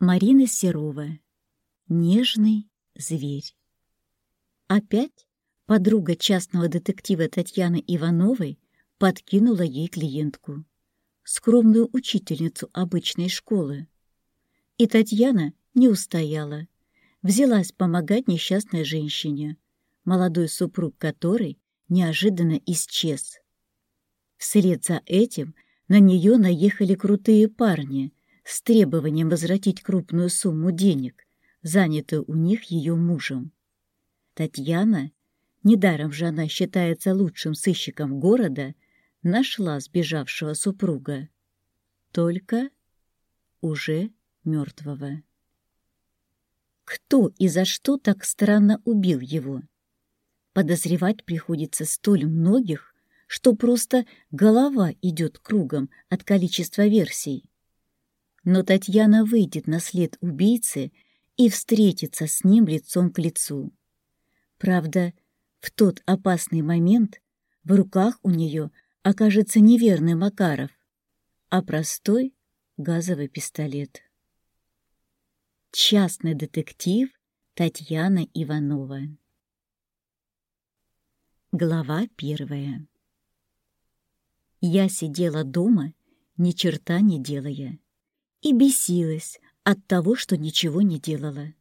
Марина Серова. Нежный зверь. Опять подруга частного детектива Татьяны Ивановой подкинула ей клиентку, скромную учительницу обычной школы. И Татьяна не устояла, взялась помогать несчастной женщине, молодой супруг которой неожиданно исчез. Вслед за этим на нее наехали крутые парни с требованием возвратить крупную сумму денег, занятую у них ее мужем. Татьяна, недаром же она считается лучшим сыщиком города, нашла сбежавшего супруга. Только уже мертвого. Кто и за что так странно убил его? Подозревать приходится столь многих, что просто голова идет кругом от количества версий. Но Татьяна выйдет на след убийцы и встретится с ним лицом к лицу. Правда, в тот опасный момент в руках у нее окажется неверный Макаров, а простой газовый пистолет. Частный детектив Татьяна Иванова Глава первая Я сидела дома, ни черта не делая, и бесилась от того, что ничего не делала.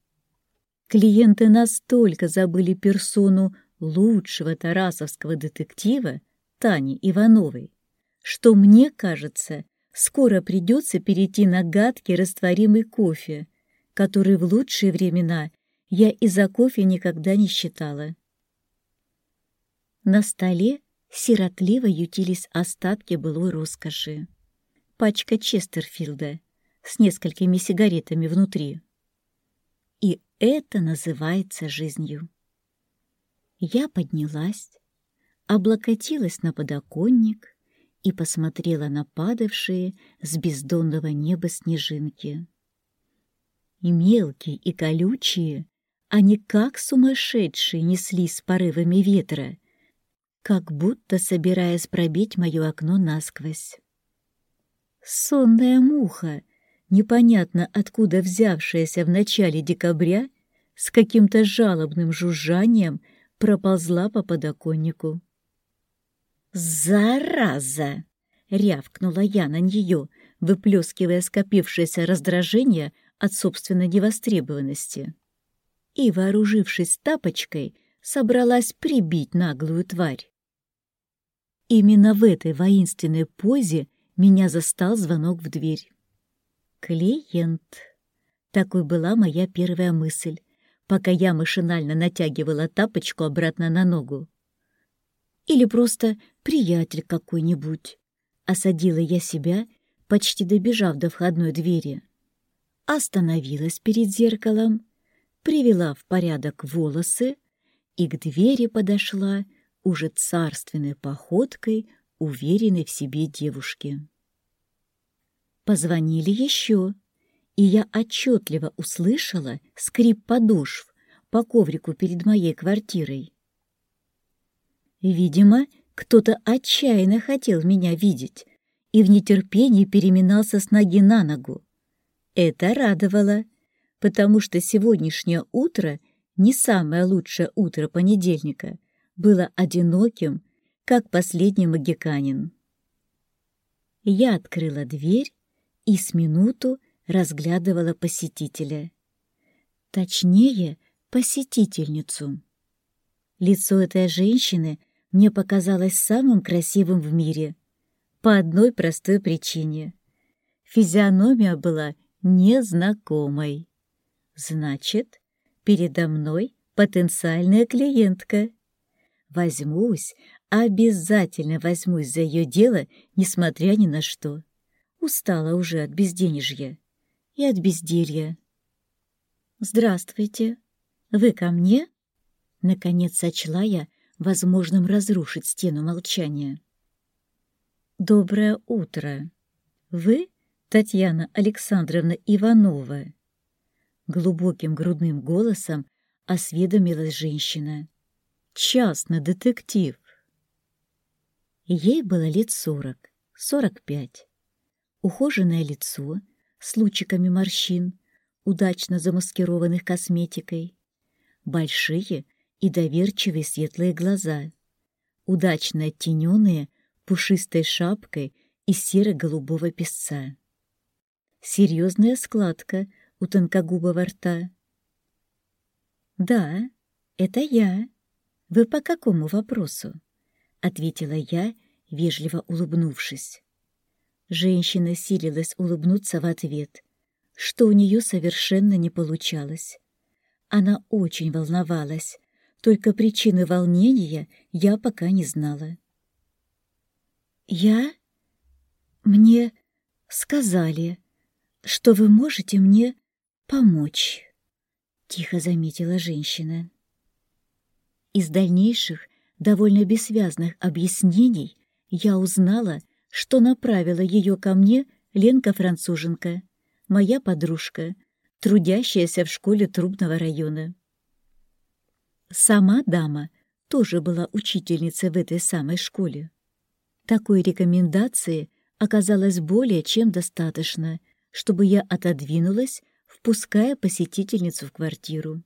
Клиенты настолько забыли персону лучшего тарасовского детектива Тани Ивановой, что, мне кажется, скоро придется перейти на гадкий растворимый кофе — который в лучшие времена я и за кофе никогда не считала. На столе сиротливо ютились остатки былой роскоши. Пачка Честерфилда с несколькими сигаретами внутри. И это называется жизнью. Я поднялась, облокотилась на подоконник и посмотрела на падавшие с бездонного неба снежинки и мелкие, и колючие, они как сумасшедшие неслись с порывами ветра, как будто собираясь пробить мое окно насквозь. Сонная муха, непонятно откуда взявшаяся в начале декабря, с каким-то жалобным жужжанием проползла по подоконнику. «Зараза!» — рявкнула я на нее, выплескивая скопившееся раздражение от собственной невостребованности. И, вооружившись тапочкой, собралась прибить наглую тварь. Именно в этой воинственной позе меня застал звонок в дверь. «Клиент». Такой была моя первая мысль, пока я машинально натягивала тапочку обратно на ногу. Или просто приятель какой-нибудь. Осадила я себя, почти добежав до входной двери остановилась перед зеркалом, привела в порядок волосы и к двери подошла уже царственной походкой уверенной в себе девушки. Позвонили еще, и я отчетливо услышала скрип подошв по коврику перед моей квартирой. Видимо, кто-то отчаянно хотел меня видеть и в нетерпении переминался с ноги на ногу. Это радовало, потому что сегодняшнее утро, не самое лучшее утро понедельника, было одиноким, как последний магиканин. Я открыла дверь и с минуту разглядывала посетителя. Точнее, посетительницу. Лицо этой женщины мне показалось самым красивым в мире. По одной простой причине. Физиономия была незнакомой. Значит, передо мной потенциальная клиентка. Возьмусь, обязательно возьмусь за ее дело, несмотря ни на что. Устала уже от безденежья и от безделья. «Здравствуйте. Вы ко мне?» Наконец сочла я возможным разрушить стену молчания. «Доброе утро. Вы Татьяна Александровна Иванова. Глубоким грудным голосом осведомилась женщина. Частный детектив. Ей было лет сорок, сорок пять. Ухоженное лицо с лучиками морщин, удачно замаскированных косметикой, большие и доверчивые светлые глаза, удачно оттененные пушистой шапкой из серо-голубого песца. Серьезная складка у тонкогубого рта. «Да, это я. Вы по какому вопросу?» — ответила я, вежливо улыбнувшись. Женщина силилась улыбнуться в ответ, что у нее совершенно не получалось. Она очень волновалась, только причины волнения я пока не знала. «Я? Мне сказали, что вы можете мне помочь», — тихо заметила женщина. Из дальнейших, довольно бессвязных объяснений я узнала, что направила ее ко мне Ленка-француженка, моя подружка, трудящаяся в школе трубного района. Сама дама тоже была учительницей в этой самой школе. Такой рекомендации оказалось более чем достаточно, чтобы я отодвинулась, впуская посетительницу в квартиру.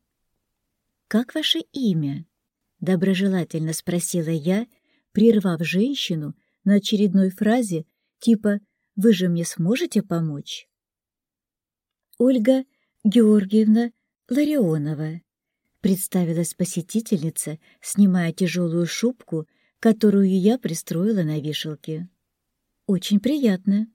«Как ваше имя?» — доброжелательно спросила я, прервав женщину на очередной фразе типа «Вы же мне сможете помочь?» «Ольга Георгиевна Ларионова», — представилась посетительница, снимая тяжелую шубку, которую я пристроила на вешалке. «Очень приятно».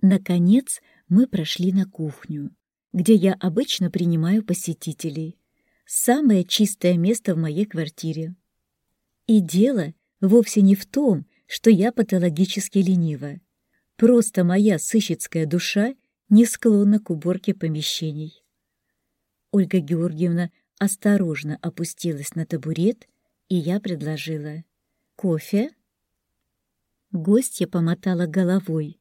Наконец мы прошли на кухню, где я обычно принимаю посетителей. Самое чистое место в моей квартире. И дело вовсе не в том, что я патологически ленива. Просто моя сыщицкая душа не склонна к уборке помещений. Ольга Георгиевна осторожно опустилась на табурет, и я предложила «Кофе?» Гостья помотала головой,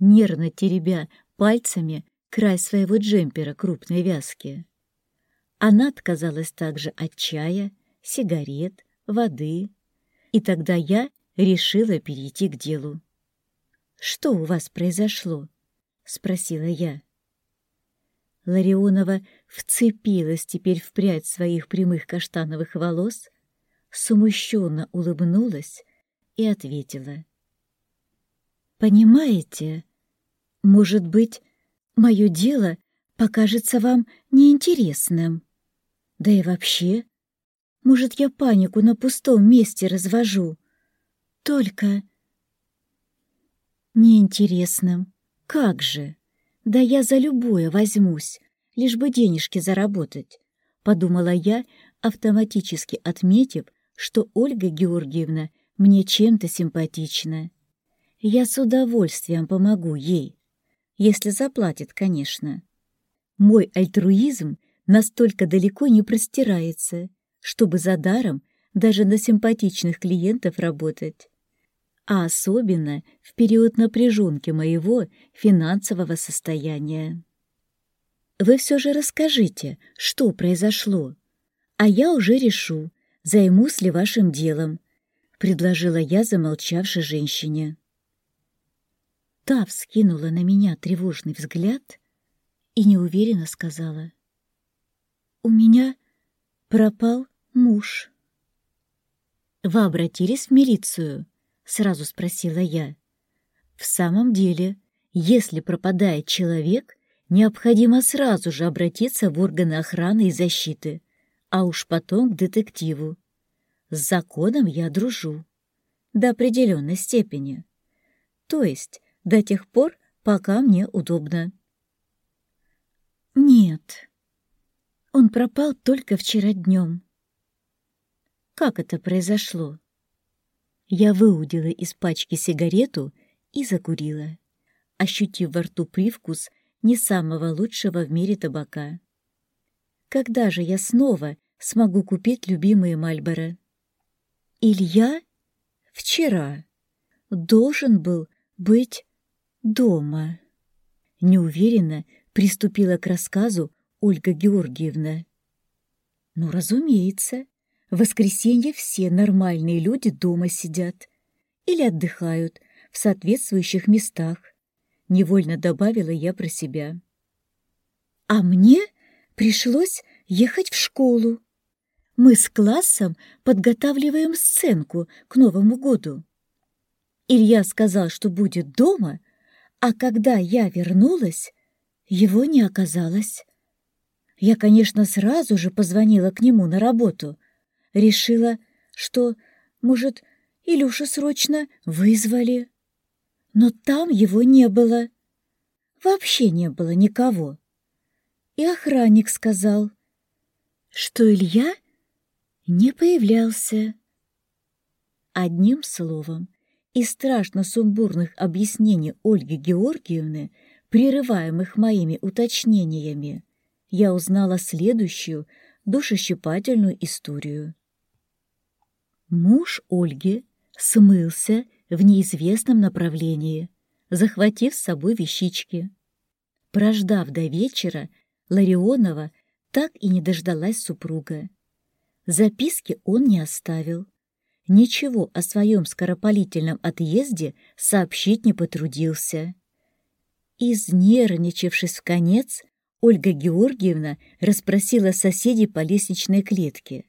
нервно теребя пальцами край своего джемпера крупной вязки. Она отказалась также от чая, сигарет, воды, и тогда я решила перейти к делу. «Что у вас произошло?» — спросила я. Ларионова вцепилась теперь в прядь своих прямых каштановых волос, смущенно улыбнулась и ответила. «Понимаете, может быть, мое дело покажется вам неинтересным. Да и вообще, может, я панику на пустом месте развожу. Только неинтересным. Как же? Да я за любое возьмусь, лишь бы денежки заработать, подумала я, автоматически отметив, что Ольга Георгиевна мне чем-то симпатична. Я с удовольствием помогу ей, если заплатит, конечно. Мой альтруизм настолько далеко не простирается, чтобы за даром даже на симпатичных клиентов работать а особенно в период напряженки моего финансового состояния. Вы все же расскажите, что произошло, а я уже решу, займусь ли вашим делом, предложила я замолчавшей женщине. Та вскинула на меня тревожный взгляд и неуверенно сказала. «У меня пропал муж». «Вы обратились в милицию?» — сразу спросила я. «В самом деле, если пропадает человек, необходимо сразу же обратиться в органы охраны и защиты, а уж потом к детективу. С законом я дружу. До определенной степени. То есть до тех пор, пока мне удобно». «Нет, он пропал только вчера днем». «Как это произошло?» Я выудила из пачки сигарету и закурила, ощутив во рту привкус не самого лучшего в мире табака. Когда же я снова смогу купить любимые Мальборо? Илья вчера должен был быть дома. Неуверенно приступила к рассказу Ольга Георгиевна. Ну, разумеется, в воскресенье все нормальные люди дома сидят или отдыхают в соответствующих местах, невольно добавила я про себя. А мне пришлось ехать в школу. Мы с классом подготавливаем сценку к Новому году. Илья сказал, что будет дома, а когда я вернулась, его не оказалось. Я, конечно, сразу же позвонила к нему на работу. Решила, что, может, Илюша срочно вызвали. Но там его не было. Вообще не было никого. И охранник сказал, что Илья не появлялся. Одним словом, из страшно сумбурных объяснений Ольги Георгиевны, прерываемых моими уточнениями, я узнала следующую душещипательную историю. Муж Ольги смылся в неизвестном направлении, захватив с собой вещички. Прождав до вечера, Ларионова так и не дождалась супруга. Записки он не оставил. Ничего о своем скоропалительном отъезде сообщить не потрудился. Изнервничавшись в конец, Ольга Георгиевна расспросила соседей по лестничной клетке.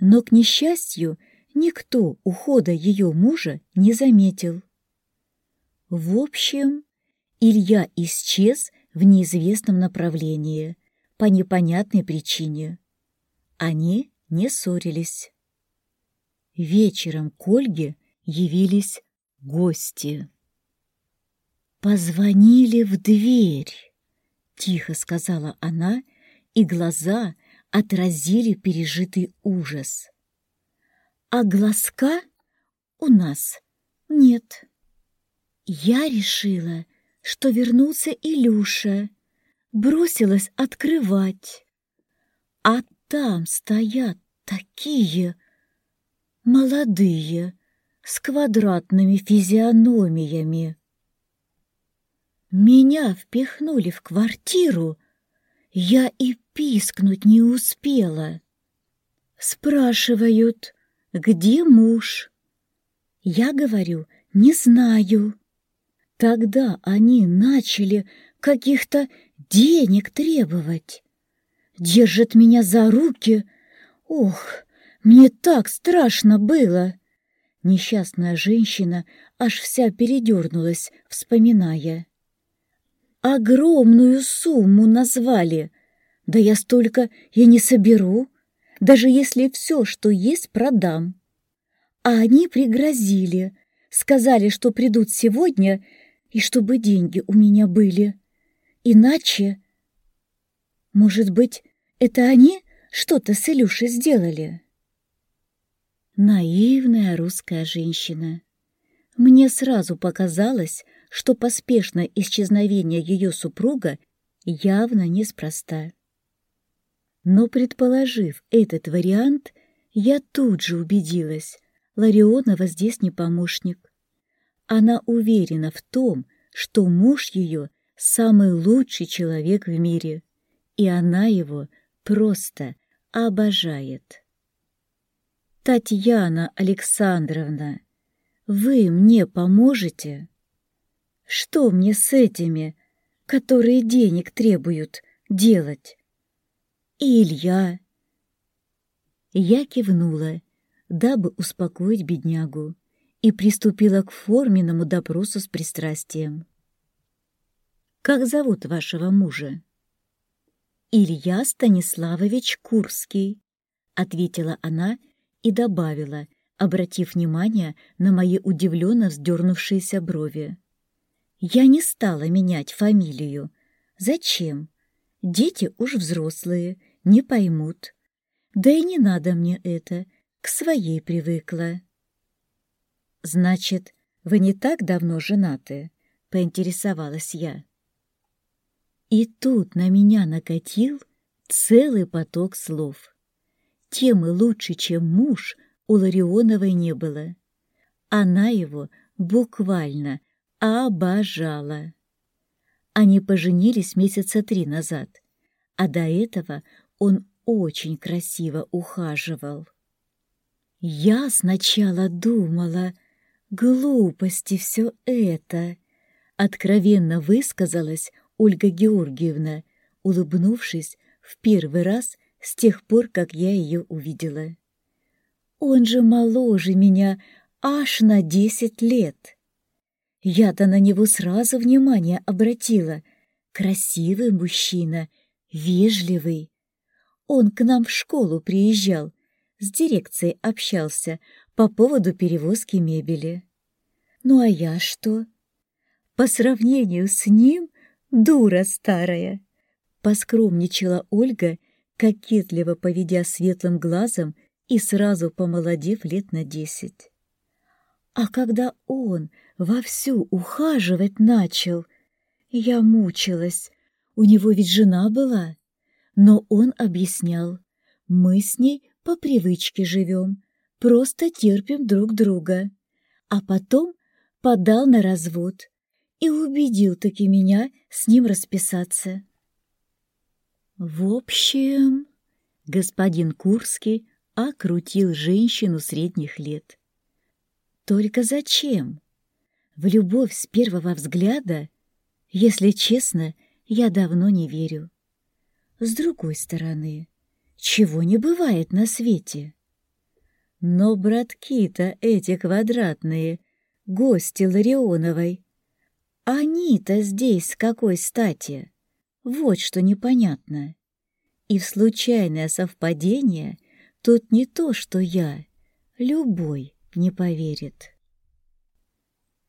Но, к несчастью, никто ухода ее мужа не заметил. В общем, Илья исчез в неизвестном направлении по непонятной причине. Они не ссорились. Вечером к Ольге явились гости. «Позвонили в дверь», — тихо сказала она, и глаза отразили пережитый ужас. «А глазка у нас нет». Я решила, что вернулся Илюша, бросилась открывать. А там стоят такие молодые, с квадратными физиономиями. Меня впихнули в квартиру, я и пискнуть не успела. Спрашивают, где муж? Я говорю, не знаю. Тогда они начали каких-то денег требовать держит меня за руки. Ох, мне так страшно было!» Несчастная женщина аж вся передернулась, вспоминая. «Огромную сумму назвали. Да я столько и не соберу, даже если все, что есть, продам. А они пригрозили, сказали, что придут сегодня и чтобы деньги у меня были. Иначе, может быть, это они что-то с Илюшей сделали? Наивная русская женщина. Мне сразу показалось, что поспешное исчезновение ее супруга явно неспроста. Но, предположив этот вариант, я тут же убедилась, Ларионова здесь не помощник. Она уверена в том, что муж ее самый лучший человек в мире, и она его просто обожает. Татьяна Александровна, вы мне поможете? Что мне с этими, которые денег требуют, делать? И Илья? Я кивнула, дабы успокоить беднягу, и приступила к форменному допросу с пристрастием. «Как зовут вашего мужа?» «Илья Станиславович Курский», — ответила она и добавила, обратив внимание на мои удивленно вздернувшиеся брови. «Я не стала менять фамилию. Зачем? Дети уж взрослые, не поймут. Да и не надо мне это, к своей привыкла». «Значит, вы не так давно женаты?» — поинтересовалась я. И тут на меня накатил целый поток слов. Темы лучше, чем муж, у Ларионовой не было. Она его буквально обожала. Они поженились месяца три назад, а до этого он очень красиво ухаживал. Я сначала думала, глупости все это, откровенно высказалась Ольга Георгиевна, улыбнувшись в первый раз с тех пор, как я ее увидела. «Он же моложе меня аж на десять лет!» Я-то на него сразу внимание обратила. Красивый мужчина, вежливый. Он к нам в школу приезжал, с дирекцией общался по поводу перевозки мебели. Ну а я что? По сравнению с ним дура старая. Поскромничала Ольга, кокетливо поведя светлым глазом и сразу помолодев лет на десять. А когда он вовсю ухаживать начал, я мучилась. У него ведь жена была. Но он объяснял, мы с ней по привычке живем, просто терпим друг друга. А потом подал на развод и убедил таки меня с ним расписаться. В общем, господин Курский окрутил женщину средних лет. Только зачем? В любовь с первого взгляда, если честно, я давно не верю. С другой стороны, чего не бывает на свете? Но братки-то эти квадратные, гости Ларионовой, они-то здесь с какой стати? Вот что непонятно. И в случайное совпадение тут не то, что я, любой не поверит.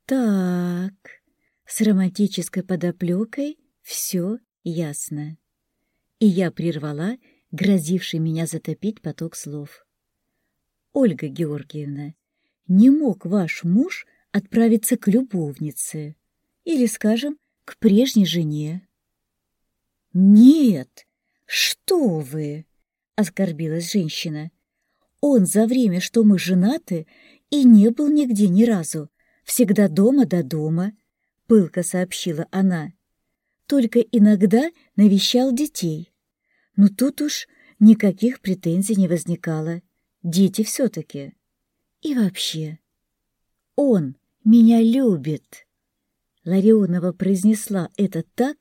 Так, с романтической подоплекой все ясно. И я прервала грозивший меня затопить поток слов. Ольга Георгиевна, не мог ваш муж отправиться к любовнице или, скажем, к прежней жене? Нет, что вы, оскорбилась женщина. Он за время, что мы женаты, и не был нигде ни разу. Всегда дома до дома, — пылко сообщила она. Только иногда навещал детей. Но тут уж никаких претензий не возникало. Дети все-таки. И вообще, он меня любит. Ларионова произнесла это так,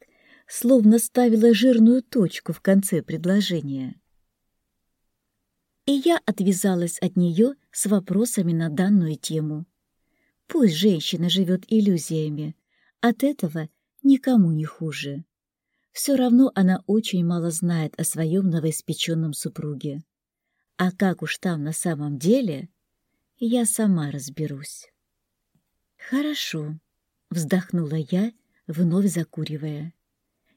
словно ставила жирную точку в конце предложения и я отвязалась от нее с вопросами на данную тему. Пусть женщина живет иллюзиями, от этого никому не хуже. Все равно она очень мало знает о своем новоиспеченном супруге. А как уж там на самом деле, я сама разберусь. «Хорошо», — вздохнула я, вновь закуривая.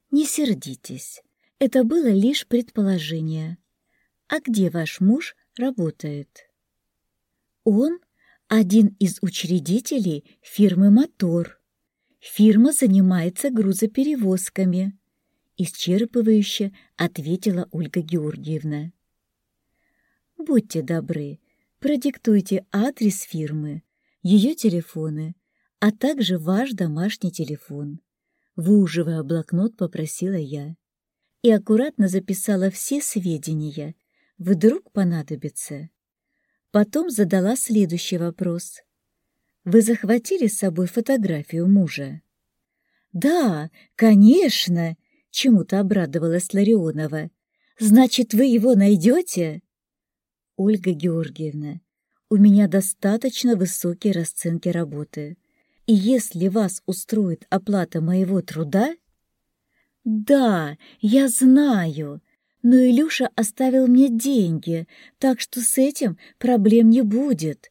«Не сердитесь, это было лишь предположение. «А где ваш муж работает?» «Он один из учредителей фирмы «Мотор». Фирма занимается грузоперевозками», — исчерпывающе ответила Ольга Георгиевна. «Будьте добры, продиктуйте адрес фирмы, ее телефоны, а также ваш домашний телефон», — выуживая блокнот, попросила я и аккуратно записала все сведения, Вдруг понадобится. Потом задала следующий вопрос. «Вы захватили с собой фотографию мужа?» «Да, конечно!» — чему-то обрадовалась Ларионова. «Значит, вы его найдете?» «Ольга Георгиевна, у меня достаточно высокие расценки работы. И если вас устроит оплата моего труда...» «Да, я знаю!» Но Илюша оставил мне деньги, так что с этим проблем не будет.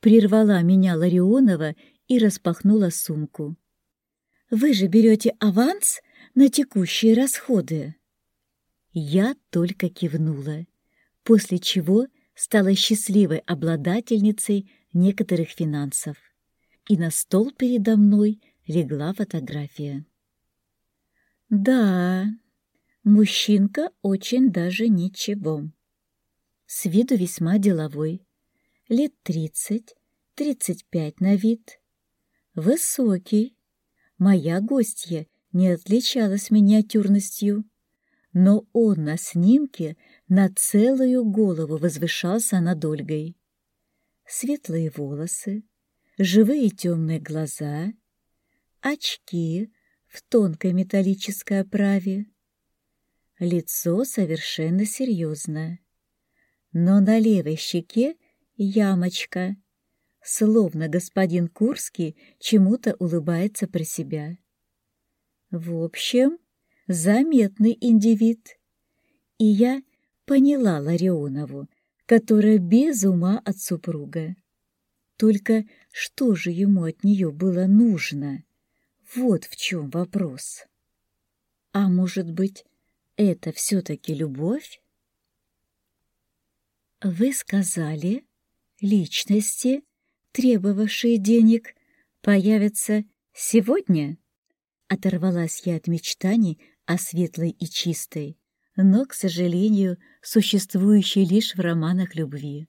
Прервала меня Ларионова и распахнула сумку. Вы же берете аванс на текущие расходы. Я только кивнула, после чего стала счастливой обладательницей некоторых финансов. И на стол передо мной легла фотография. Да, Мужчинка очень даже ничего. С виду весьма деловой. Лет тридцать, тридцать пять на вид. Высокий. Моя гостья не отличалась миниатюрностью, но он на снимке на целую голову возвышался над Ольгой. Светлые волосы, живые темные глаза, очки в тонкой металлической оправе, лицо совершенно серьезно. Но на левой щеке ямочка, словно господин Курский чему-то улыбается про себя. В общем, заметный индивид. И я поняла Ларионову, которая без ума от супруга. Только что же ему от нее было нужно? Вот в чем вопрос. А может быть, это все-таки любовь? Вы сказали, личности, требовавшие денег, появятся сегодня? Оторвалась я от мечтаний о светлой и чистой, но, к сожалению, существующей лишь в романах любви.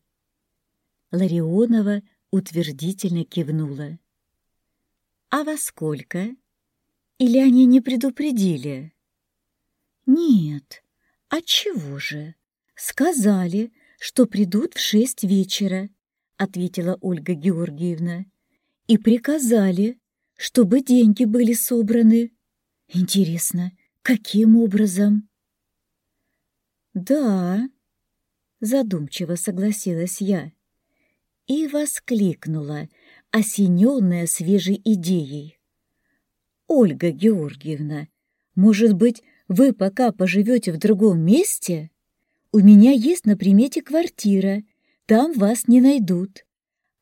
Ларионова утвердительно кивнула. «А во сколько? Или они не предупредили?» «Нет, а чего же? Сказали, что придут в шесть вечера», — ответила Ольга Георгиевна. «И приказали, чтобы деньги были собраны. Интересно, каким образом?» «Да», — задумчиво согласилась я и воскликнула, осененная свежей идеей. «Ольга Георгиевна, может быть, вы пока поживете в другом месте? У меня есть на примете квартира, там вас не найдут.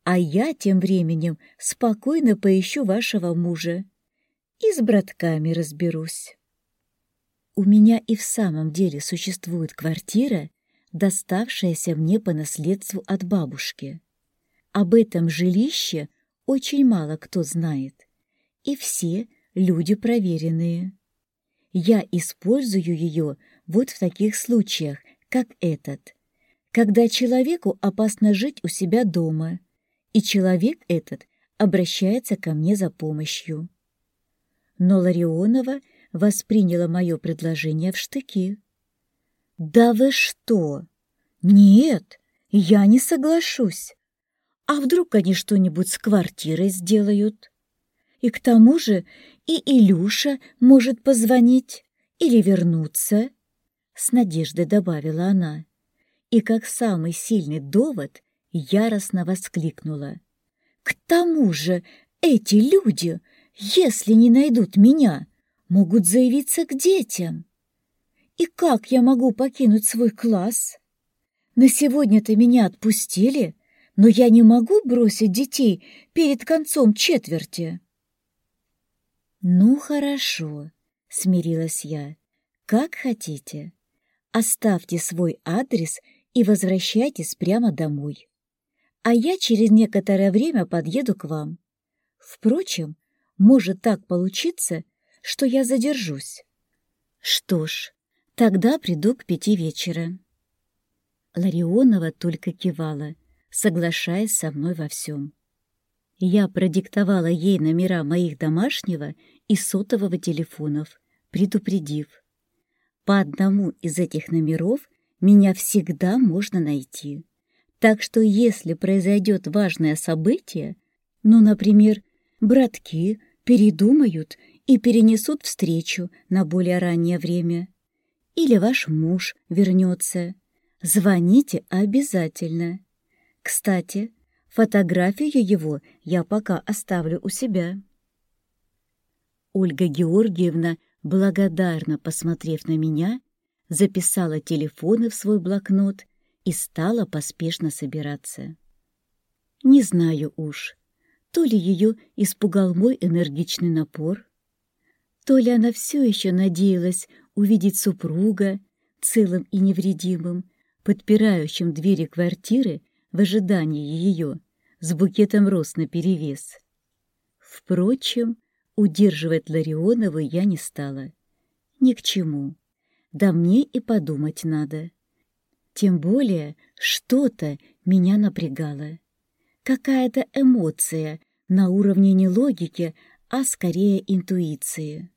А я тем временем спокойно поищу вашего мужа и с братками разберусь. У меня и в самом деле существует квартира, доставшаяся мне по наследству от бабушки. Об этом жилище очень мало кто знает, и все люди проверенные. Я использую ее вот в таких случаях, как этот, когда человеку опасно жить у себя дома, и человек этот обращается ко мне за помощью. Но Ларионова восприняла мое предложение в штыки. «Да вы что? Нет, я не соглашусь. А вдруг они что-нибудь с квартирой сделают? И к тому же и Илюша может позвонить или вернуться, — с надеждой добавила она. И как самый сильный довод яростно воскликнула. К тому же эти люди, если не найдут меня, могут заявиться к детям. И как я могу покинуть свой класс? На сегодня-то меня отпустили, но я не могу бросить детей перед концом четверти. Ну, хорошо, смирилась я. Как хотите. Оставьте свой адрес и возвращайтесь прямо домой. А я через некоторое время подъеду к вам. Впрочем, может так получиться, что я задержусь. Что ж, тогда приду к пяти вечера. Ларионова только кивала — соглашаясь со мной во всем. Я продиктовала ей номера моих домашнего и сотового телефонов, предупредив. По одному из этих номеров меня всегда можно найти. Так что если произойдет важное событие, ну, например, братки передумают и перенесут встречу на более раннее время, или ваш муж вернется, звоните обязательно. Кстати, фотографию его я пока оставлю у себя. Ольга Георгиевна, благодарно посмотрев на меня, записала телефоны в свой блокнот и стала поспешно собираться. Не знаю уж, то ли ее испугал мой энергичный напор, то ли она все еще надеялась увидеть супруга целым и невредимым, подпирающим двери квартиры в ожидании ее с букетом роз наперевес. Впрочем, удерживать Ларионову я не стала. Ни к чему. Да мне и подумать надо. Тем более что-то меня напрягало. Какая-то эмоция на уровне не логики, а скорее интуиции.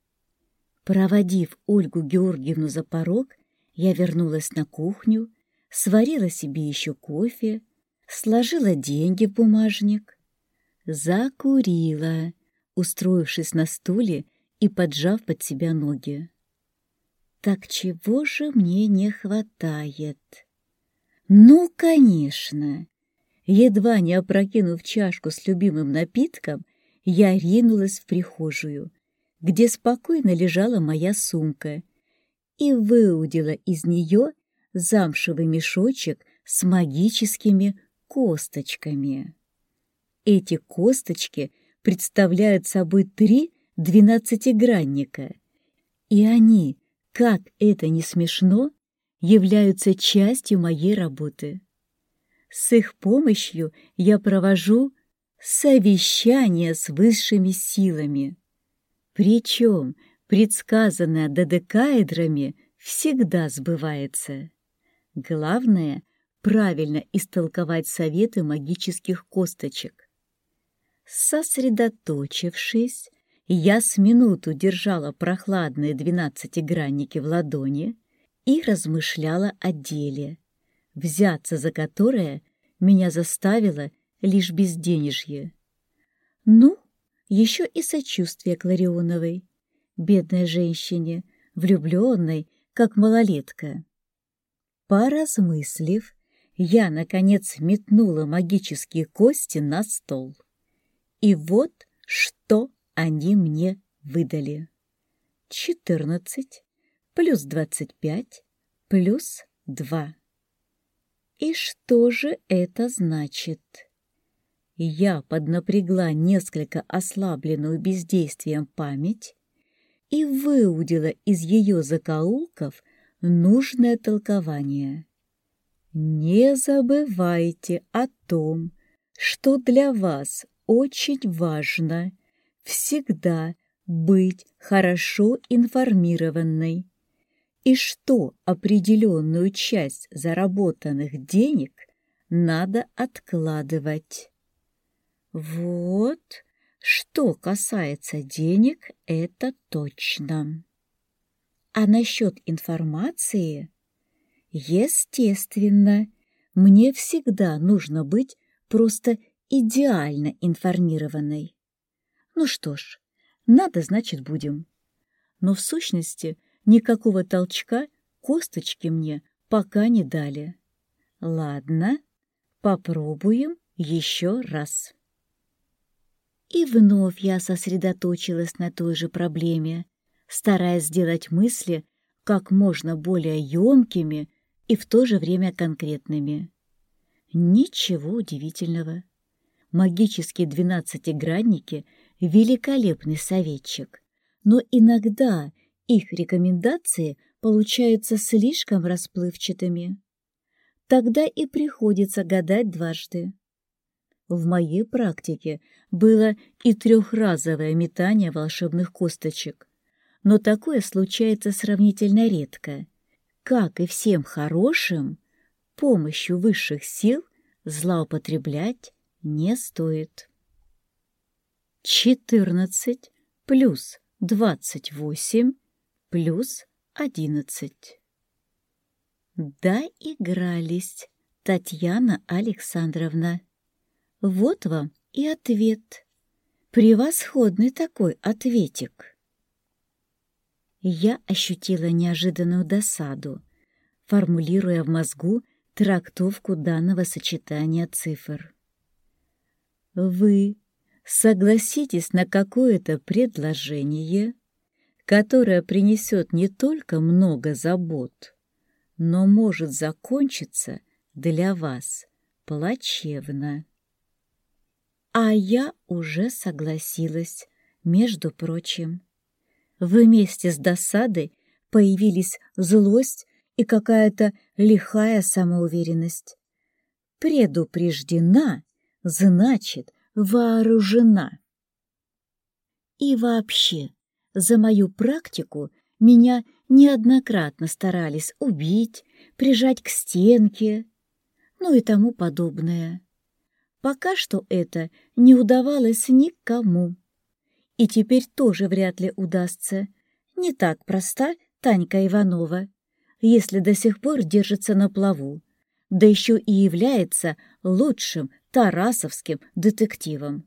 Проводив Ольгу Георгиевну за порог, я вернулась на кухню, сварила себе еще кофе, сложила деньги в бумажник, закурила, устроившись на стуле и поджав под себя ноги. Так чего же мне не хватает? Ну, конечно. Едва не опрокинув чашку с любимым напитком, я ринулась в прихожую, где спокойно лежала моя сумка, и выудила из нее замшевый мешочек с магическими косточками. Эти косточки представляют собой три двенадцатигранника, и они, как это не смешно, являются частью моей работы. С их помощью я провожу совещание с высшими силами. Причем предсказанное додекаэдрами всегда сбывается. Главное — правильно истолковать советы магических косточек. Сосредоточившись, я с минуту держала прохладные двенадцатигранники в ладони и размышляла о деле, взяться за которое меня заставило лишь безденежье. Ну, еще и сочувствие Кларионовой, бедной женщине, влюбленной, как малолетка. Поразмыслив, я, наконец, метнула магические кости на стол. И вот что они мне выдали. Четырнадцать плюс двадцать пять плюс два. И что же это значит? Я поднапрягла несколько ослабленную бездействием память и выудила из ее закоулков нужное толкование. Не забывайте о том, что для вас очень важно всегда быть хорошо информированной и что определенную часть заработанных денег надо откладывать. Вот, что касается денег, это точно. А насчет информации? Естественно, мне всегда нужно быть просто идеально информированной. Ну что ж, надо, значит, будем. Но в сущности никакого толчка косточки мне пока не дали. Ладно, попробуем еще раз. И вновь я сосредоточилась на той же проблеме, стараясь сделать мысли как можно более емкими и в то же время конкретными. Ничего удивительного. Магические двенадцатигранники — великолепный советчик, но иногда их рекомендации получаются слишком расплывчатыми. Тогда и приходится гадать дважды. В моей практике было и трехразовое метание волшебных косточек, но такое случается сравнительно редко. Как и всем хорошим, помощью высших сил злоупотреблять не стоит. 14 плюс 28 плюс 11. Доигрались, Татьяна Александровна. Вот вам и ответ. Превосходный такой ответик. Я ощутила неожиданную досаду, формулируя в мозгу трактовку данного сочетания цифр. Вы согласитесь на какое-то предложение, которое принесет не только много забот, но может закончиться для вас плачевно. А я уже согласилась, между прочим. Вместе с досадой появились злость и какая-то лихая самоуверенность. Предупреждена, значит, вооружена. И вообще, за мою практику меня неоднократно старались убить, прижать к стенке, ну и тому подобное. Пока что это не удавалось никому. И теперь тоже вряд ли удастся. Не так проста Танька Иванова, если до сих пор держится на плаву, да еще и является лучшим тарасовским детективом.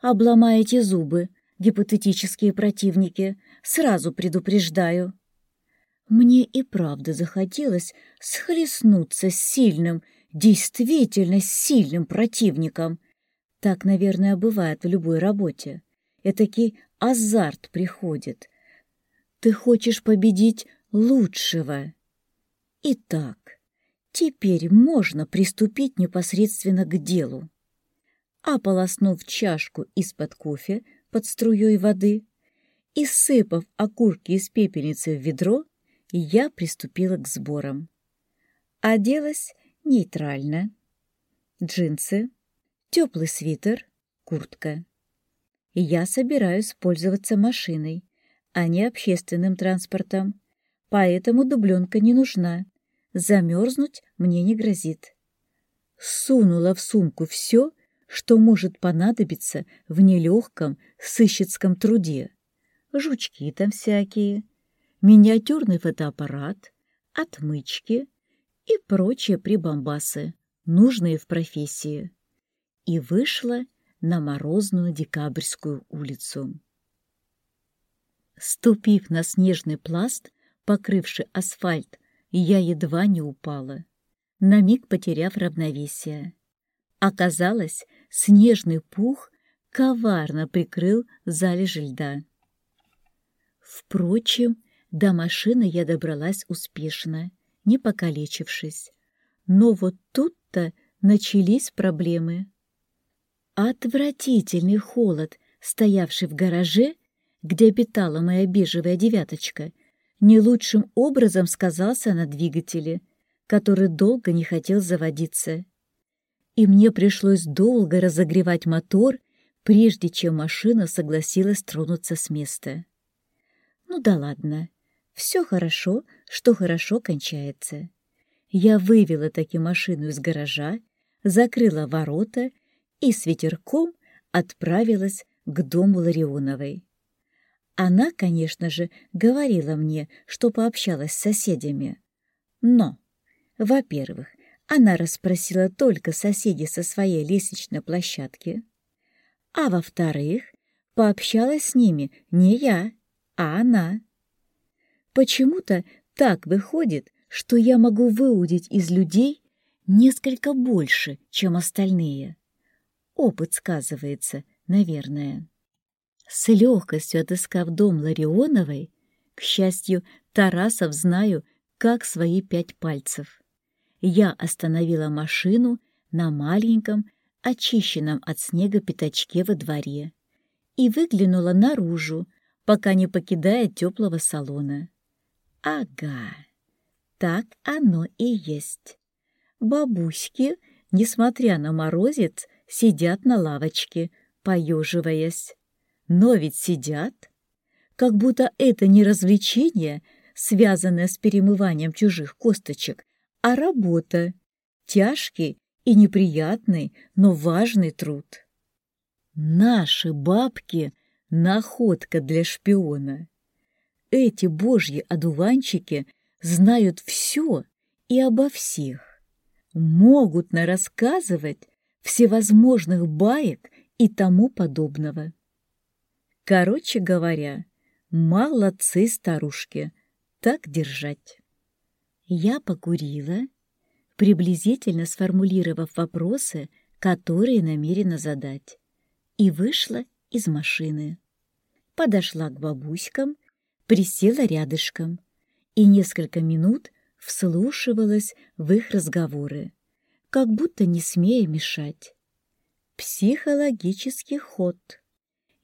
Обломаете зубы, гипотетические противники, сразу предупреждаю. Мне и правда захотелось схлестнуться с сильным, действительно сильным противником. Так, наверное, бывает в любой работе. Этакий азарт приходит. Ты хочешь победить лучшего. Итак, теперь можно приступить непосредственно к делу. Ополоснув чашку из-под кофе под струей воды и сыпав окурки из пепельницы в ведро, я приступила к сборам. Оделась нейтрально. Джинсы, теплый свитер, куртка. Я собираюсь пользоваться машиной, а не общественным транспортом, поэтому дубленка не нужна. Замерзнуть мне не грозит. Сунула в сумку все, что может понадобиться в нелегком сыщицком труде. Жучки там всякие, миниатюрный фотоаппарат, отмычки и прочие прибамбасы, нужные в профессии. И вышла на морозную декабрьскую улицу. Ступив на снежный пласт, покрывший асфальт, я едва не упала, на миг потеряв равновесие. Оказалось, снежный пух коварно прикрыл залежи льда. Впрочем, до машины я добралась успешно, не покалечившись. Но вот тут-то начались проблемы. Отвратительный холод, стоявший в гараже, где обитала моя бежевая девяточка, не лучшим образом сказался на двигателе, который долго не хотел заводиться. И мне пришлось долго разогревать мотор, прежде чем машина согласилась тронуться с места. Ну да ладно, все хорошо, что хорошо кончается. Я вывела таки машину из гаража, закрыла ворота и с ветерком отправилась к дому Ларионовой. Она, конечно же, говорила мне, что пообщалась с соседями. Но, во-первых, она расспросила только соседей со своей лестничной площадки, а во-вторых, пообщалась с ними не я, а она. Почему-то так выходит, что я могу выудить из людей несколько больше, чем остальные. Опыт сказывается, наверное. С легкостью отыскав дом Ларионовой, к счастью, Тарасов знаю, как свои пять пальцев. Я остановила машину на маленьком, очищенном от снега пятачке во дворе и выглянула наружу, пока не покидая теплого салона. Ага, так оно и есть. Бабуськи, несмотря на морозец, сидят на лавочке, поеживаясь. Но ведь сидят, как будто это не развлечение, связанное с перемыванием чужих косточек, а работа, тяжкий и неприятный, но важный труд. Наши бабки — находка для шпиона. Эти божьи одуванчики знают все и обо всех, могут нарассказывать всевозможных баек и тому подобного. Короче говоря, молодцы старушки, так держать. Я покурила, приблизительно сформулировав вопросы, которые намерена задать, и вышла из машины. Подошла к бабуськам присела рядышком и несколько минут вслушивалась в их разговоры, как будто не смея мешать. Психологический ход.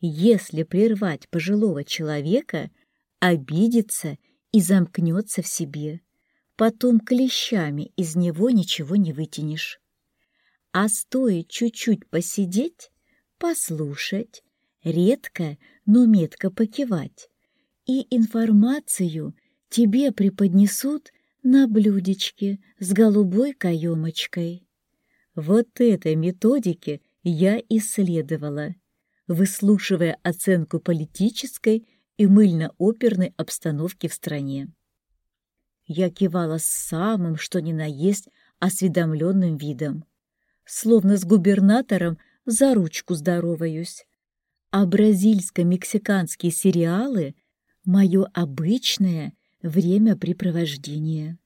Если прервать пожилого человека, обидится и замкнется в себе. Потом клещами из него ничего не вытянешь. А стоит чуть-чуть посидеть, послушать, редко, но метко покивать, и информацию тебе преподнесут на блюдечке с голубой каемочкой. Вот этой методике я исследовала, выслушивая оценку политической и мыльно-оперной обстановки в стране. Я кивала с самым, что ни на есть, осведомленным видом, словно с губернатором за ручку здороваюсь. А бразильско-мексиканские сериалы — мое обычное времяпрепровождения.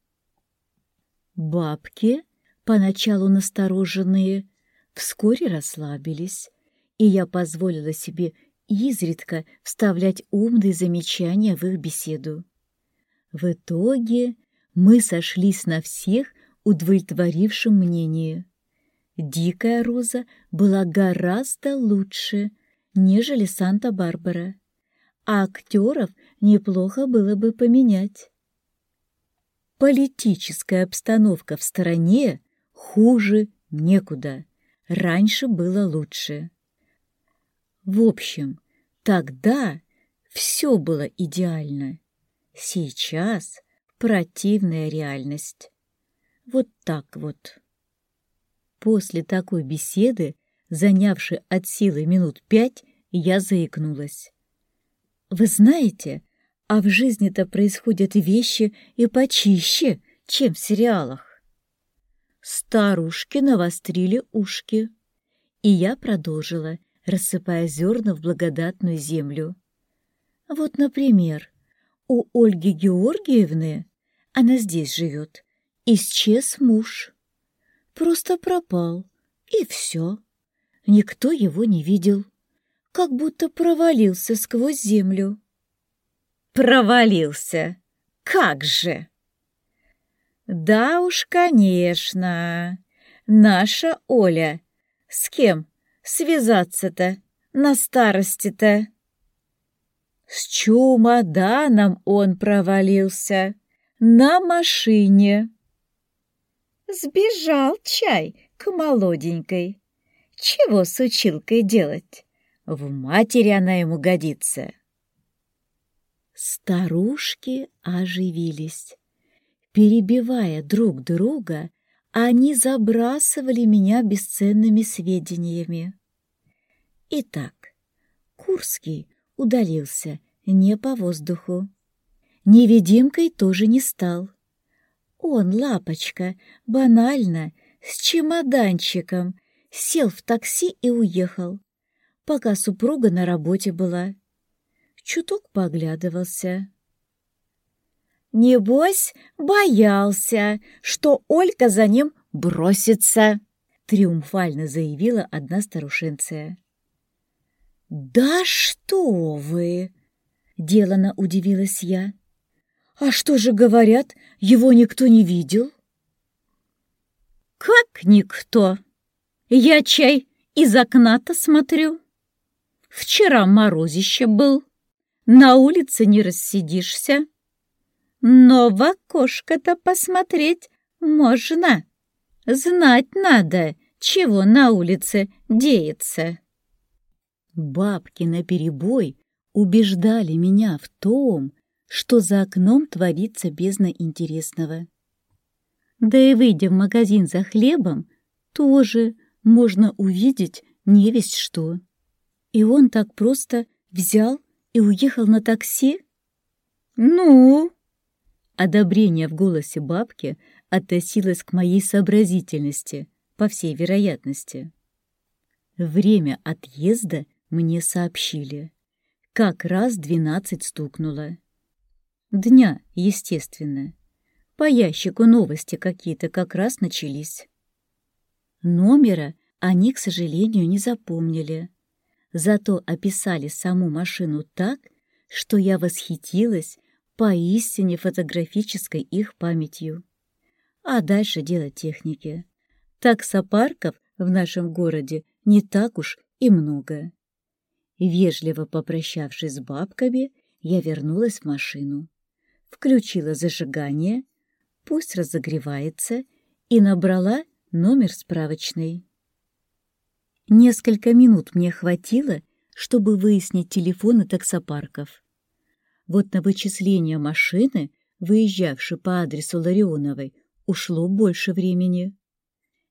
Бабки, поначалу настороженные, вскоре расслабились, и я позволила себе изредка вставлять умные замечания в их беседу. В итоге мы сошлись на всех удовлетворившем мнении. Дикая роза была гораздо лучше, нежели Санта-Барбара, а актеров неплохо было бы поменять. Политическая обстановка в стороне хуже некуда. Раньше было лучше. В общем, тогда все было идеально. Сейчас противная реальность. Вот так вот. После такой беседы, занявшей от силы минут пять, я заикнулась. Вы знаете, а в жизни-то происходят вещи и почище, чем в сериалах. Старушки навострили ушки. И я продолжила, рассыпая зерна в благодатную землю. Вот, например, у Ольги Георгиевны, она здесь живет, исчез муж. Просто пропал, и все. Никто его не видел, как будто провалился сквозь землю. Провалился? Как же! Да уж, конечно, наша Оля. С кем связаться-то на старости-то? С чемоданом он провалился на машине. Сбежал чай к молоденькой. Чего с училкой делать? В матери она ему годится. Старушки оживились. Перебивая друг друга, они забрасывали меня бесценными сведениями. Итак, Курский удалился не по воздуху. Невидимкой тоже не стал. Он, лапочка, банально, с чемоданчиком, сел в такси и уехал, пока супруга на работе была. Чуток поглядывался. «Небось, боялся, что Олька за ним бросится», — триумфально заявила одна старушенция. «Да что вы!» — делано удивилась я. «А что же говорят, его никто не видел?» «Как никто? Я чай из окна-то смотрю. Вчера морозище был, на улице не рассидишься. Но в окошко-то посмотреть можно. Знать надо, чего на улице деется». Бабки наперебой убеждали меня в том, что за окном творится бездна интересного. Да и выйдя в магазин за хлебом, тоже можно увидеть не весть что. И он так просто взял и уехал на такси? Ну? Одобрение в голосе бабки относилось к моей сообразительности, по всей вероятности. Время отъезда мне сообщили. Как раз двенадцать стукнуло. Дня, естественно. По ящику новости какие-то как раз начались. Номера они, к сожалению, не запомнили. Зато описали саму машину так, что я восхитилась поистине фотографической их памятью. А дальше дело техники. Таксопарков в нашем городе не так уж и много. Вежливо попрощавшись с бабками, я вернулась в машину включила зажигание, пусть разогревается, и набрала номер справочной. Несколько минут мне хватило, чтобы выяснить телефоны таксопарков. Вот на вычисление машины, выезжавшей по адресу Ларионовой, ушло больше времени.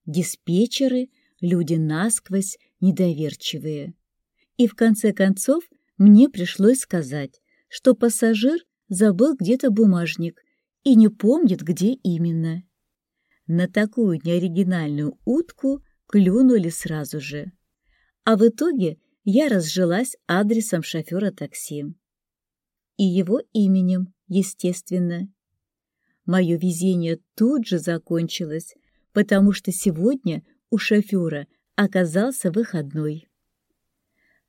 Диспетчеры — люди насквозь недоверчивые. И в конце концов мне пришлось сказать, что пассажир забыл где-то бумажник и не помнит, где именно. На такую неоригинальную утку клюнули сразу же. А в итоге я разжилась адресом шофера такси. И его именем, естественно. Мое везение тут же закончилось, потому что сегодня у шофера оказался выходной.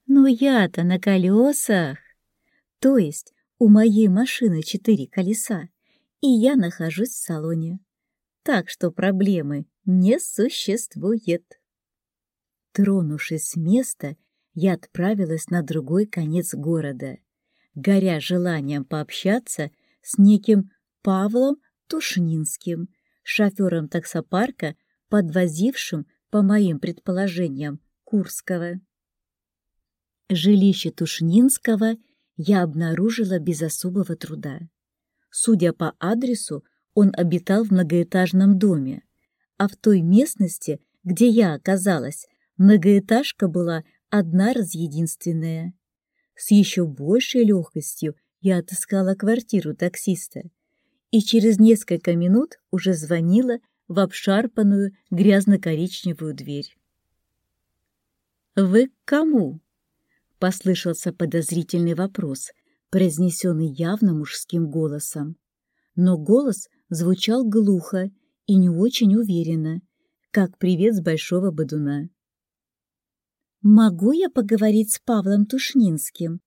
Но я-то на колесах. То есть у моей машины четыре колеса, и я нахожусь в салоне. Так что проблемы не существует. Тронувшись с места, я отправилась на другой конец города, горя желанием пообщаться с неким Павлом Тушнинским, шофером таксопарка, подвозившим, по моим предположениям, Курского. Жилище Тушнинского я обнаружила без особого труда. Судя по адресу, он обитал в многоэтажном доме, а в той местности, где я оказалась, многоэтажка была одна раз единственная. С еще большей легкостью я отыскала квартиру таксиста и через несколько минут уже звонила в обшарпанную грязно-коричневую дверь. «Вы к кому?» Послышался подозрительный вопрос, произнесенный явно мужским голосом. Но голос звучал глухо и не очень уверенно, как привет с большого бодуна. «Могу я поговорить с Павлом Тушнинским?»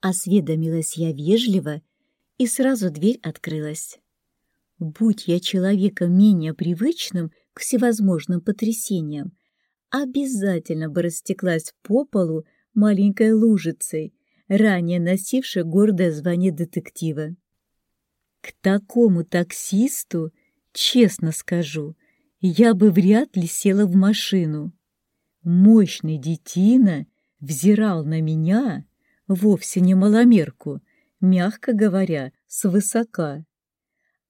Осведомилась я вежливо, и сразу дверь открылась. Будь я человеком менее привычным к всевозможным потрясениям, обязательно бы растеклась по полу маленькой лужицей, ранее носившей гордое звание детектива. К такому таксисту, честно скажу, я бы вряд ли села в машину. Мощный детина взирал на меня, вовсе не маломерку, мягко говоря, свысока,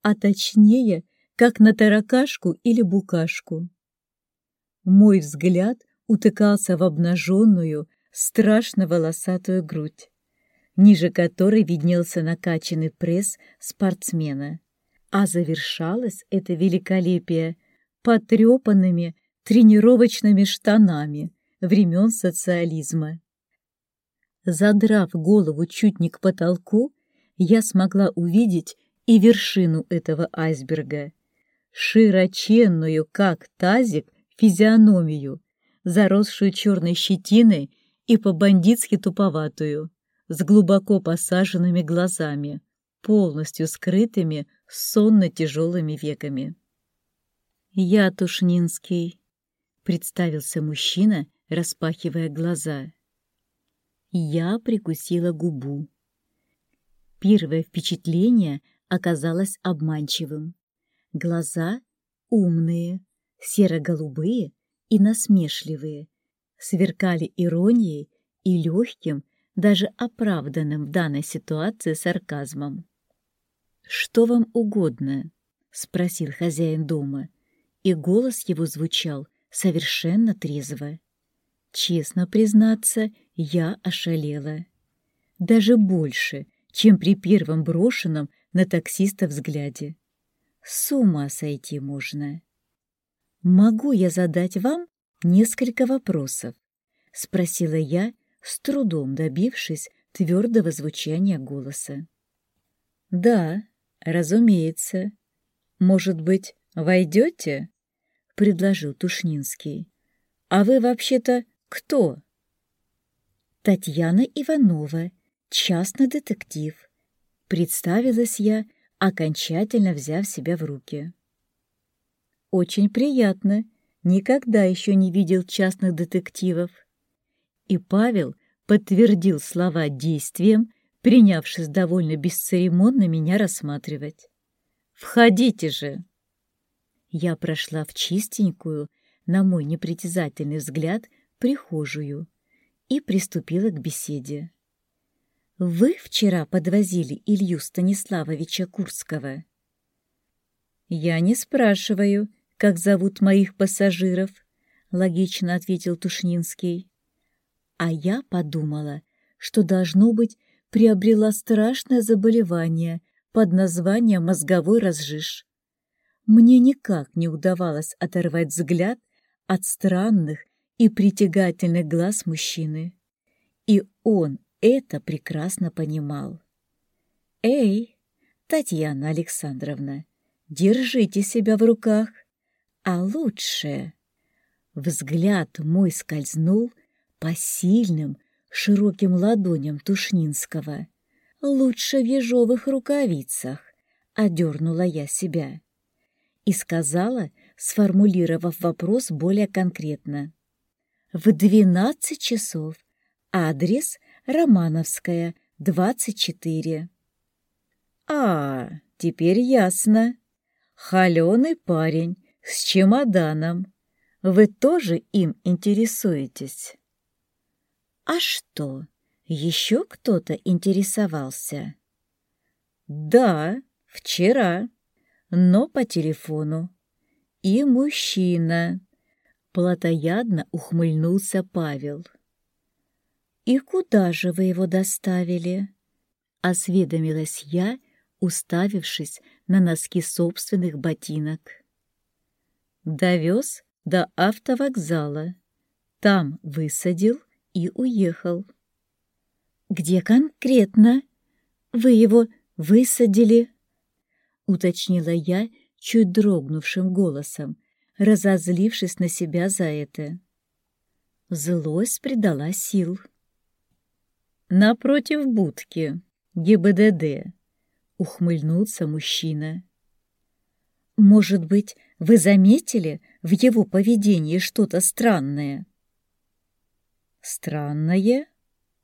а точнее, как на таракашку или букашку. Мой взгляд утыкался в обнаженную, страшно волосатую грудь, ниже которой виднелся накачанный пресс спортсмена. А завершалось это великолепие потрепанными тренировочными штанами времен социализма. Задрав голову чуть не к потолку, я смогла увидеть и вершину этого айсберга, широченную, как тазик, физиономию, заросшую черной щетиной и по-бандитски туповатую, с глубоко посаженными глазами, полностью скрытыми сонно-тяжелыми веками. «Я Тушнинский», — представился мужчина, распахивая глаза. Я прикусила губу. Первое впечатление оказалось обманчивым. Глаза умные, серо-голубые и насмешливые, сверкали иронией и легким, даже оправданным в данной ситуации сарказмом. «Что вам угодно?» — спросил хозяин дома, и голос его звучал совершенно трезво. Честно признаться, я ошалела. Даже больше, чем при первом брошенном на таксиста взгляде. С ума сойти можно. «Могу я задать вам несколько вопросов?» — спросила я, с трудом добившись твердого звучания голоса. «Да, разумеется. Может быть, войдете?» — предложил Тушнинский. «А вы вообще-то кто?» «Татьяна Иванова, частный детектив», — представилась я, окончательно взяв себя в руки. «Очень приятно», никогда еще не видел частных детективов. И Павел подтвердил слова действием, принявшись довольно бесцеремонно меня рассматривать. «Входите же!» Я прошла в чистенькую, на мой непритязательный взгляд, прихожую и приступила к беседе. «Вы вчера подвозили Илью Станиславовича Курского?» «Я не спрашиваю», как зовут моих пассажиров», — логично ответил Тушнинский. А я подумала, что, должно быть, приобрела страшное заболевание под названием мозговой разжиж. Мне никак не удавалось оторвать взгляд от странных и притягательных глаз мужчины. И он это прекрасно понимал. «Эй, Татьяна Александровна, держите себя в руках, а лучше... Взгляд мой скользнул по сильным, широким ладоням Тушнинского. Лучше в ежовых рукавицах, одернула я себя. И сказала, сформулировав вопрос более конкретно. В двенадцать часов. Адрес Романовская, двадцать четыре. А, теперь ясно. Холеный парень с чемоданом. Вы тоже им интересуетесь? А что, еще кто-то интересовался? Да, вчера, но по телефону. И мужчина. Платоядно ухмыльнулся Павел. «И куда же вы его доставили?» Осведомилась я, уставившись на носки собственных ботинок. Довез до автовокзала. Там высадил и уехал. «Где конкретно вы его высадили?» — уточнила я чуть дрогнувшим голосом, разозлившись на себя за это. Злость придала сил. «Напротив будки, ГИБДД», — ухмыльнулся мужчина. «Может быть, вы заметили в его поведении что-то странное?» «Странное?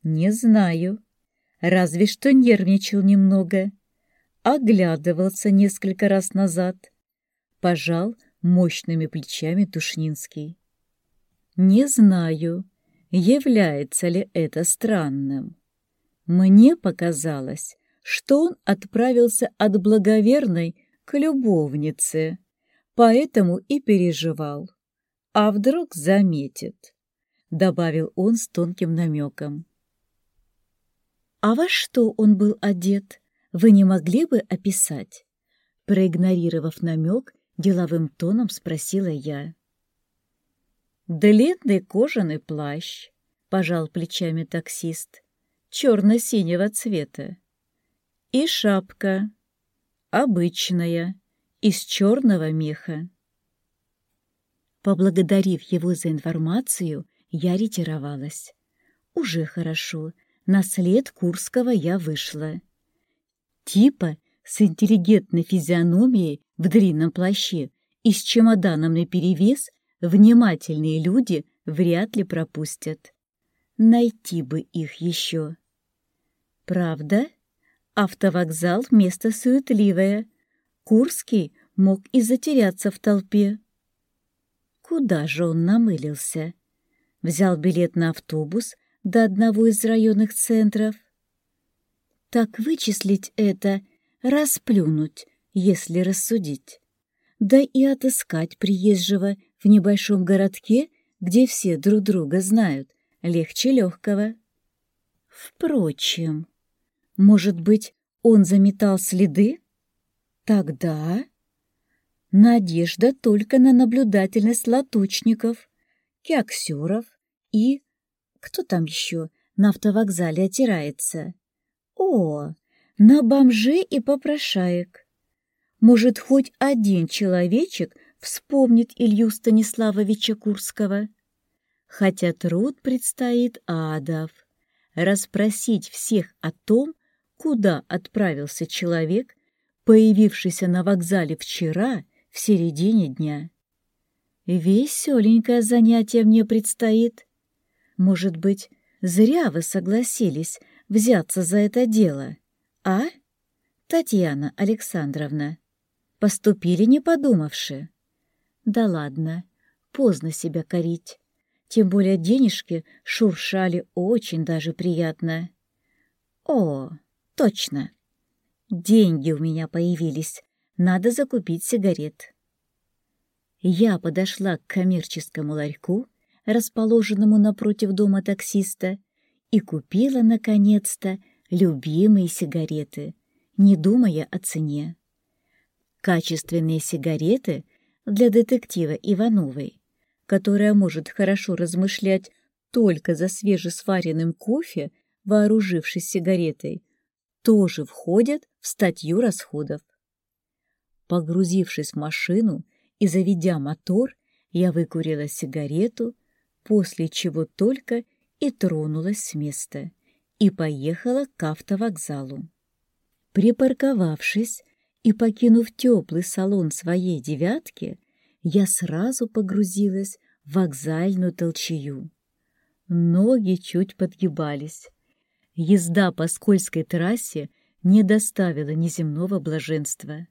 Не знаю. Разве что нервничал немного. Оглядывался несколько раз назад. Пожал мощными плечами Тушнинский. Не знаю, является ли это странным. Мне показалось, что он отправился от благоверной к любовнице, поэтому и переживал. А вдруг заметит, — добавил он с тонким намеком. «А во что он был одет, вы не могли бы описать?» Проигнорировав намек, деловым тоном спросила я. «Длинный кожаный плащ», — пожал плечами таксист, черно-синего цвета. «И шапка, обычная, из черного меха». Поблагодарив его за информацию, я ретировалась. Уже хорошо, на след Курского я вышла. Типа с интеллигентной физиономией в длинном плаще и с чемоданом наперевес внимательные люди вряд ли пропустят. Найти бы их еще. Правда? Автовокзал — место суетливое. Курский мог и затеряться в толпе. Куда же он намылился? Взял билет на автобус до одного из районных центров. Так вычислить это, расплюнуть, если рассудить. Да и отыскать приезжего в небольшом городке, где все друг друга знают, легче легкого. Впрочем, может быть, он заметал следы? Тогда надежда только на наблюдательность латучников, киоксеров и... Кто там еще на автовокзале отирается? О, на бомжей и попрошаек. Может, хоть один человечек вспомнит Илью Станиславовича Курского? Хотя труд предстоит адов — расспросить всех о том, куда отправился человек, появившийся на вокзале вчера в середине дня. Веселенькое занятие мне предстоит. Может быть, зря вы согласились взяться за это дело, а, Татьяна Александровна? Поступили, не подумавши. Да ладно, поздно себя корить. Тем более денежки шуршали очень даже приятно. О, точно. Деньги у меня появились. Надо закупить сигарет. Я подошла к коммерческому ларьку, расположенному напротив дома таксиста, и купила, наконец-то, любимые сигареты, не думая о цене. Качественные сигареты для детектива Ивановой, которая может хорошо размышлять только за свежесваренным кофе, вооружившись сигаретой, тоже входят в статью расходов. Погрузившись в машину и заведя мотор, я выкурила сигарету, после чего только и тронулась с места и поехала к автовокзалу. Припарковавшись и покинув теплый салон своей «девятки», я сразу погрузилась в вокзальную толчею. Ноги чуть подгибались. Езда по скользкой трассе не доставила неземного блаженства.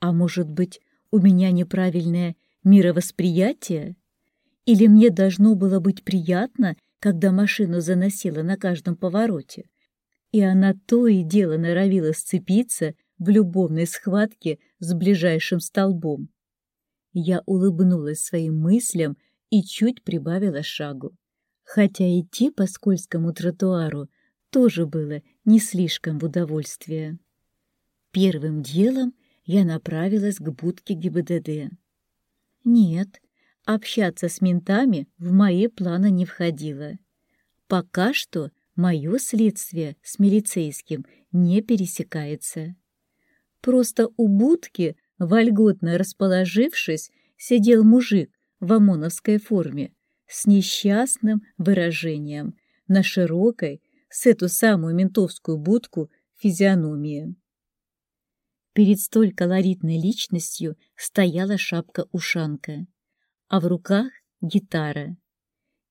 А может быть, у меня неправильное мировосприятие? Или мне должно было быть приятно, когда машину заносила на каждом повороте, и она то и дело норовила сцепиться в любовной схватке с ближайшим столбом. Я улыбнулась своим мыслям и чуть прибавила шагу, хотя идти по скользкому тротуару тоже было не слишком в удовольствие. Первым делом я направилась к будке ГИБДД. Нет, общаться с ментами в мои планы не входило. Пока что мое следствие с милицейским не пересекается. Просто у будки, вольготно расположившись, сидел мужик в ОМОНовской форме с несчастным выражением на широкой, с эту самую ментовскую будку, физиономии. Перед столь колоритной личностью стояла шапка-ушанка, а в руках — гитара.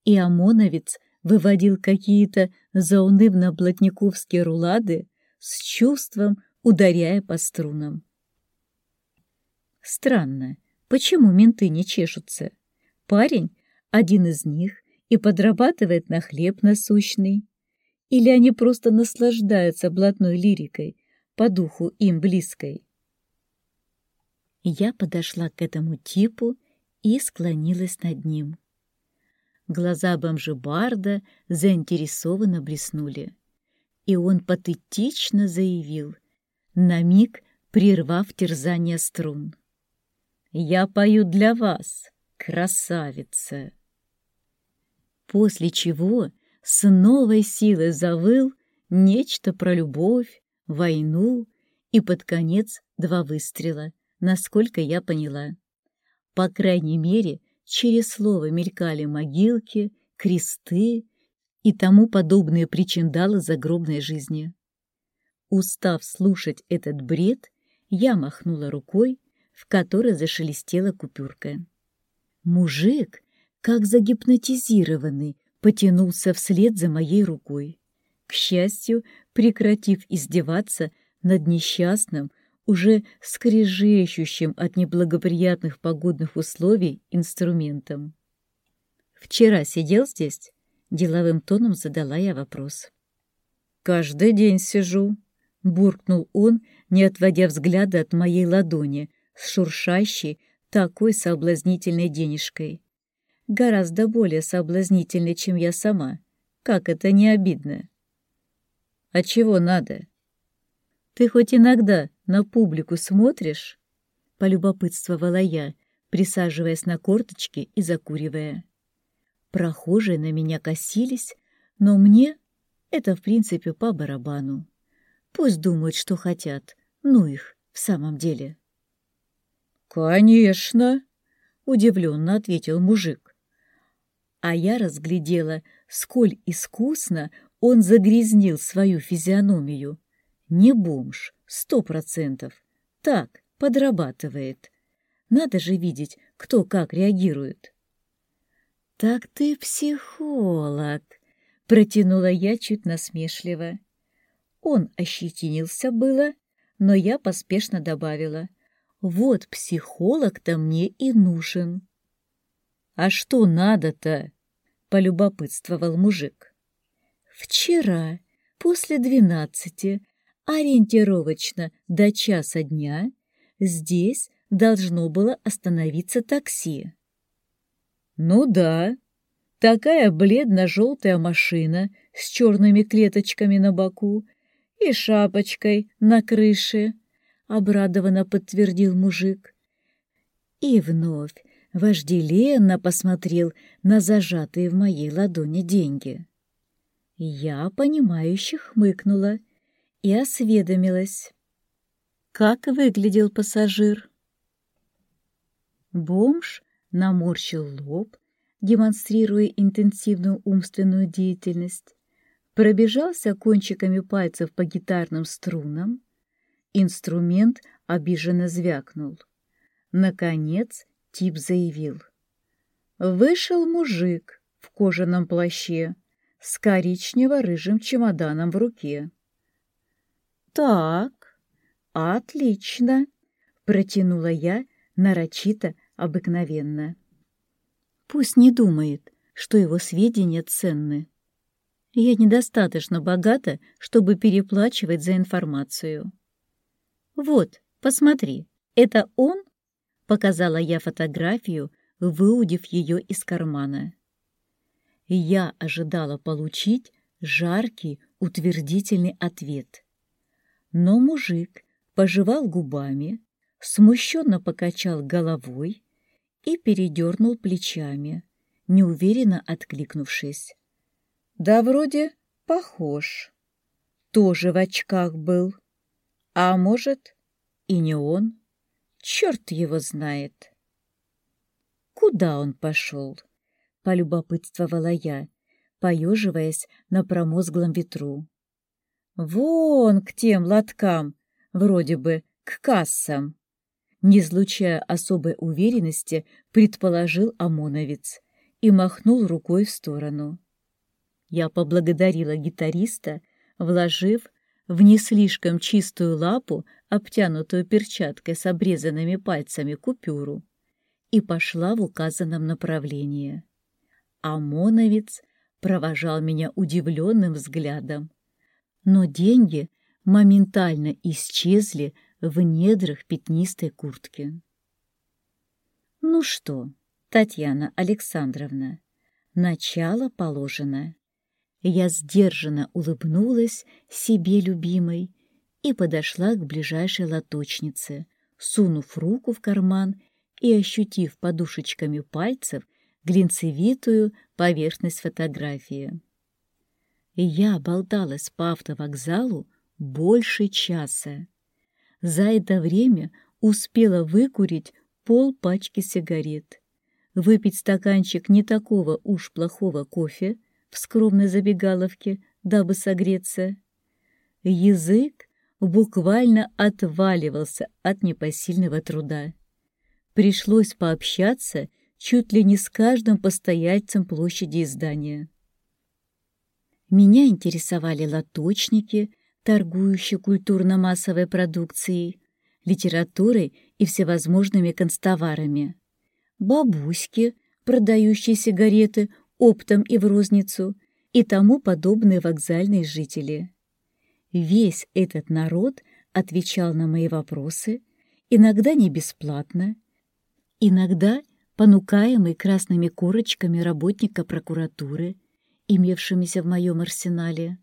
И ОМОНовец выводил какие-то заунывно-блатниковские рулады с чувством, ударяя по струнам. Странно, почему менты не чешутся? Парень — один из них и подрабатывает на хлеб насущный. Или они просто наслаждаются блатной лирикой, по духу им близкой? Я подошла к этому типу и склонилась над ним. Глаза бомжебарда заинтересованно блеснули, и он патетично заявил, на миг прервав терзание струн. «Я пою для вас, красавица!» После чего с новой силой завыл нечто про любовь, войну и под конец два выстрела, насколько я поняла. По крайней мере, через слово мелькали могилки, кресты и тому подобные причиндалы загробной жизни. Устав слушать этот бред, я махнула рукой, в которой зашелестела купюрка. Мужик, как загипнотизированный, потянулся вслед за моей рукой. К счастью, прекратив издеваться над несчастным, уже скрежещущим от неблагоприятных погодных условий инструментом. «Вчера сидел здесь?» — деловым тоном задала я вопрос. «Каждый день сижу», — буркнул он, не отводя взгляда от моей ладони с шуршащей, такой соблазнительной денежкой. Гораздо более соблазнительной, чем я сама. Как это не обидно. «А чего надо?» «Ты хоть иногда на публику смотришь?» — полюбопытствовала я, присаживаясь на корточки и закуривая. Прохожие на меня косились, но мне это, в принципе, по барабану. Пусть думают, что хотят, ну их в самом деле. «Конечно!» — удивленно ответил мужик. А я разглядела, сколь искусно он загрязнил свою физиономию. Не бомж, сто процентов. Так, подрабатывает. Надо же видеть, кто как реагирует. «Так ты психолог», — протянула я чуть насмешливо. Он ощетинился было, но я поспешно добавила. «Вот психолог-то мне и нужен». «А что надо-то?» — полюбопытствовал мужик. «Вчера, после двенадцати, ориентировочно до часа дня, здесь должно было остановиться такси. Ну да, такая бледно-желтая машина с черными клеточками на боку и шапочкой на крыше, обрадованно подтвердил мужик. И вновь вожделенно посмотрел на зажатые в моей ладони деньги. Я, понимающе хмыкнула и осведомилась. Как выглядел пассажир? Бомж наморщил лоб, демонстрируя интенсивную умственную деятельность, пробежался кончиками пальцев по гитарным струнам. Инструмент обиженно звякнул. Наконец тип заявил. Вышел мужик в кожаном плаще с коричнево-рыжим чемоданом в руке. «Так, отлично!» — протянула я нарочито обыкновенно. Пусть не думает, что его сведения ценны. Я недостаточно богата, чтобы переплачивать за информацию. «Вот, посмотри, это он?» — показала я фотографию, выудив ее из кармана. Я ожидала получить жаркий, утвердительный ответ. Но мужик пожевал губами, смущенно покачал головой и передернул плечами, неуверенно откликнувшись. «Да вроде похож. Тоже в очках был. А может, и не он? Черт его знает!» «Куда он пошел?» — полюбопытствовала я, поеживаясь на промозглом ветру. «Вон к тем лоткам, вроде бы к кассам!» Не излучая особой уверенности, предположил ОМОНовец и махнул рукой в сторону. Я поблагодарила гитариста, вложив в не слишком чистую лапу, обтянутую перчаткой с обрезанными пальцами, купюру и пошла в указанном направлении. ОМОНовец провожал меня удивленным взглядом. Но деньги моментально исчезли в недрах пятнистой куртки. Ну что, Татьяна Александровна, начало положено. Я сдержанно улыбнулась себе любимой и подошла к ближайшей лоточнице, сунув руку в карман и ощутив подушечками пальцев глинцевитую поверхность фотографии. Я болталась по автовокзалу больше часа. За это время успела выкурить пол пачки сигарет, выпить стаканчик не такого уж плохого кофе в скромной забегаловке, дабы согреться. Язык буквально отваливался от непосильного труда пришлось пообщаться чуть ли не с каждым постояльцем площади издания. Меня интересовали лоточники, торгующие культурно-массовой продукцией, литературой и всевозможными констоварами, бабуськи, продающие сигареты оптом и в розницу, и тому подобные вокзальные жители. Весь этот народ отвечал на мои вопросы, иногда не бесплатно, Иногда, понукаемый красными корочками работника прокуратуры, имевшимися в моем арсенале.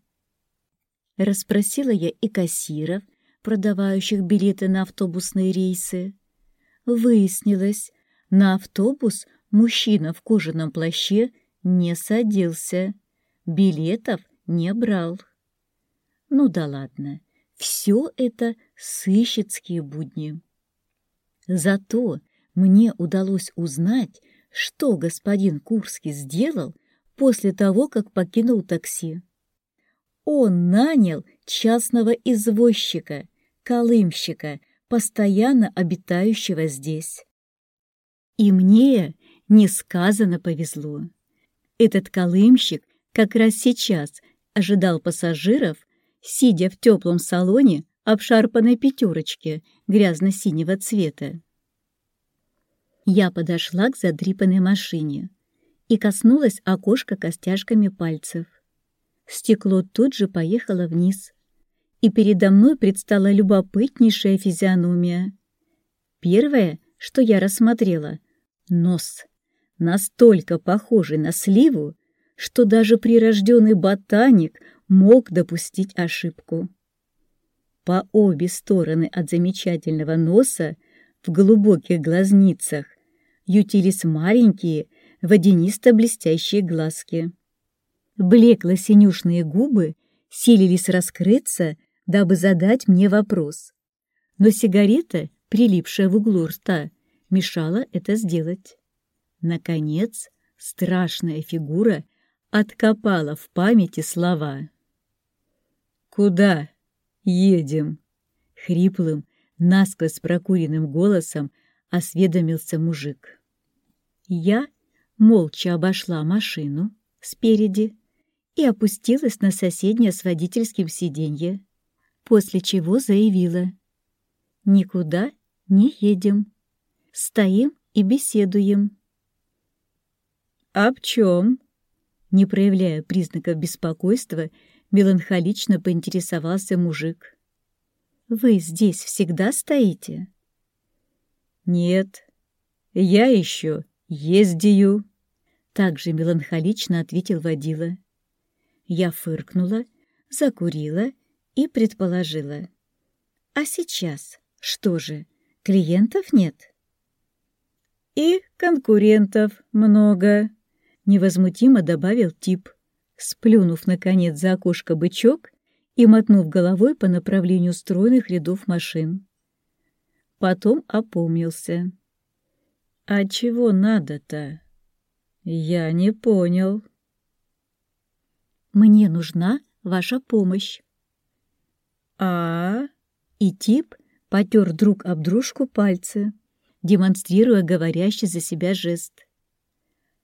Расспросила я и кассиров, продавающих билеты на автобусные рейсы. Выяснилось, на автобус мужчина в кожаном плаще не садился, билетов не брал. Ну да ладно, все это сыщицкие будни. Зато мне удалось узнать, что господин Курский сделал после того, как покинул такси. Он нанял частного извозчика, колымщика, постоянно обитающего здесь. И мне несказанно повезло. Этот колымщик как раз сейчас ожидал пассажиров, сидя в теплом салоне обшарпанной пятерочки грязно-синего цвета. Я подошла к задрипанной машине и коснулась окошка костяшками пальцев. Стекло тут же поехало вниз, и передо мной предстала любопытнейшая физиономия. Первое, что я рассмотрела — нос, настолько похожий на сливу, что даже прирожденный ботаник мог допустить ошибку. По обе стороны от замечательного носа в глубоких глазницах ютились маленькие, водянисто-блестящие глазки. Блекло-синюшные губы силились раскрыться дабы задать мне вопрос. Но сигарета, прилипшая в углу рта, мешала это сделать. Наконец, страшная фигура откопала в памяти слова. «Куда едем?» Хриплым, насквозь прокуренным голосом осведомился мужик. Я молча обошла машину спереди и опустилась на соседнее с водительским сиденье, после чего заявила. «Никуда не едем. Стоим и беседуем». «Об чем?» Не проявляя признаков беспокойства, меланхолично поинтересовался мужик. «Вы здесь всегда стоите?» «Нет, я еще ездию», — также меланхолично ответил водила. Я фыркнула, закурила и предположила. «А сейчас что же, клиентов нет?» «И конкурентов много», невозмутимо добавил тип, сплюнув, наконец, за окошко бычок и мотнув головой по направлению стройных рядов машин. Потом опомнился. «А чего надо-то?» «Я не понял». «Мне нужна ваша помощь». «А?» И тип потер друг об дружку пальцы, демонстрируя говорящий за себя жест.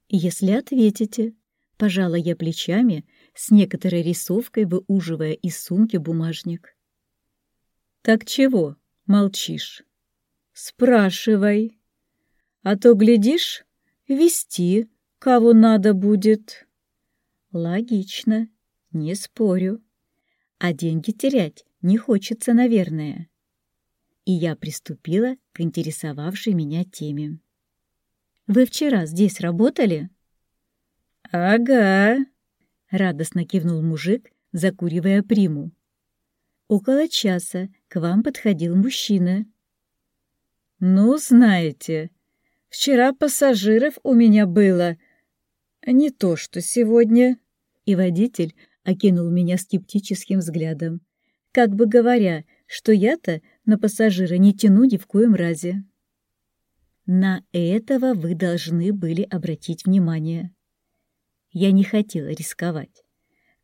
«Если ответите», — пожала я плечами, с некоторой рисовкой выуживая из сумки бумажник. «Так чего молчишь? Спрашивай. А то, глядишь, вести кого надо будет». «Логично, не спорю. А деньги терять не хочется, наверное». И я приступила к интересовавшей меня теме. Вы вчера здесь работали?» «Ага», — радостно кивнул мужик, закуривая приму. «Около часа к вам подходил мужчина». «Ну, знаете, вчера пассажиров у меня было, не то что сегодня». И водитель окинул меня скептическим взглядом, как бы говоря, что я-то на пассажира не тяну ни в коем разе. На этого вы должны были обратить внимание. Я не хотела рисковать.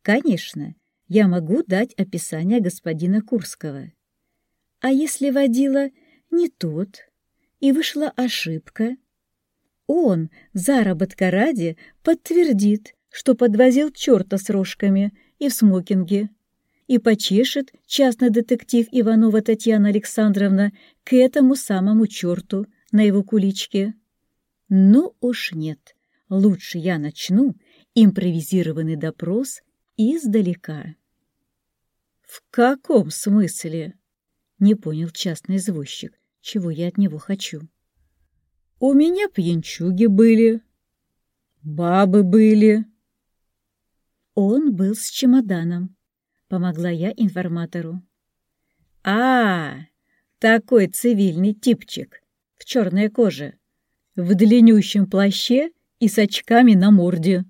Конечно, я могу дать описание господина Курского. А если водила не тот, и вышла ошибка, он, заработка ради, подтвердит, что подвозил черта с рожками и в смокинге, и почешет частный детектив Иванова Татьяна Александровна к этому самому черту – на его куличке. Ну уж нет, лучше я начну импровизированный допрос издалека. «В каком смысле?» — не понял частный извозчик, чего я от него хочу. «У меня пьянчуги были, бабы были». Он был с чемоданом, помогла я информатору. «А, такой цивильный типчик!» в черной коже, в длиннющем плаще и с очками на морде.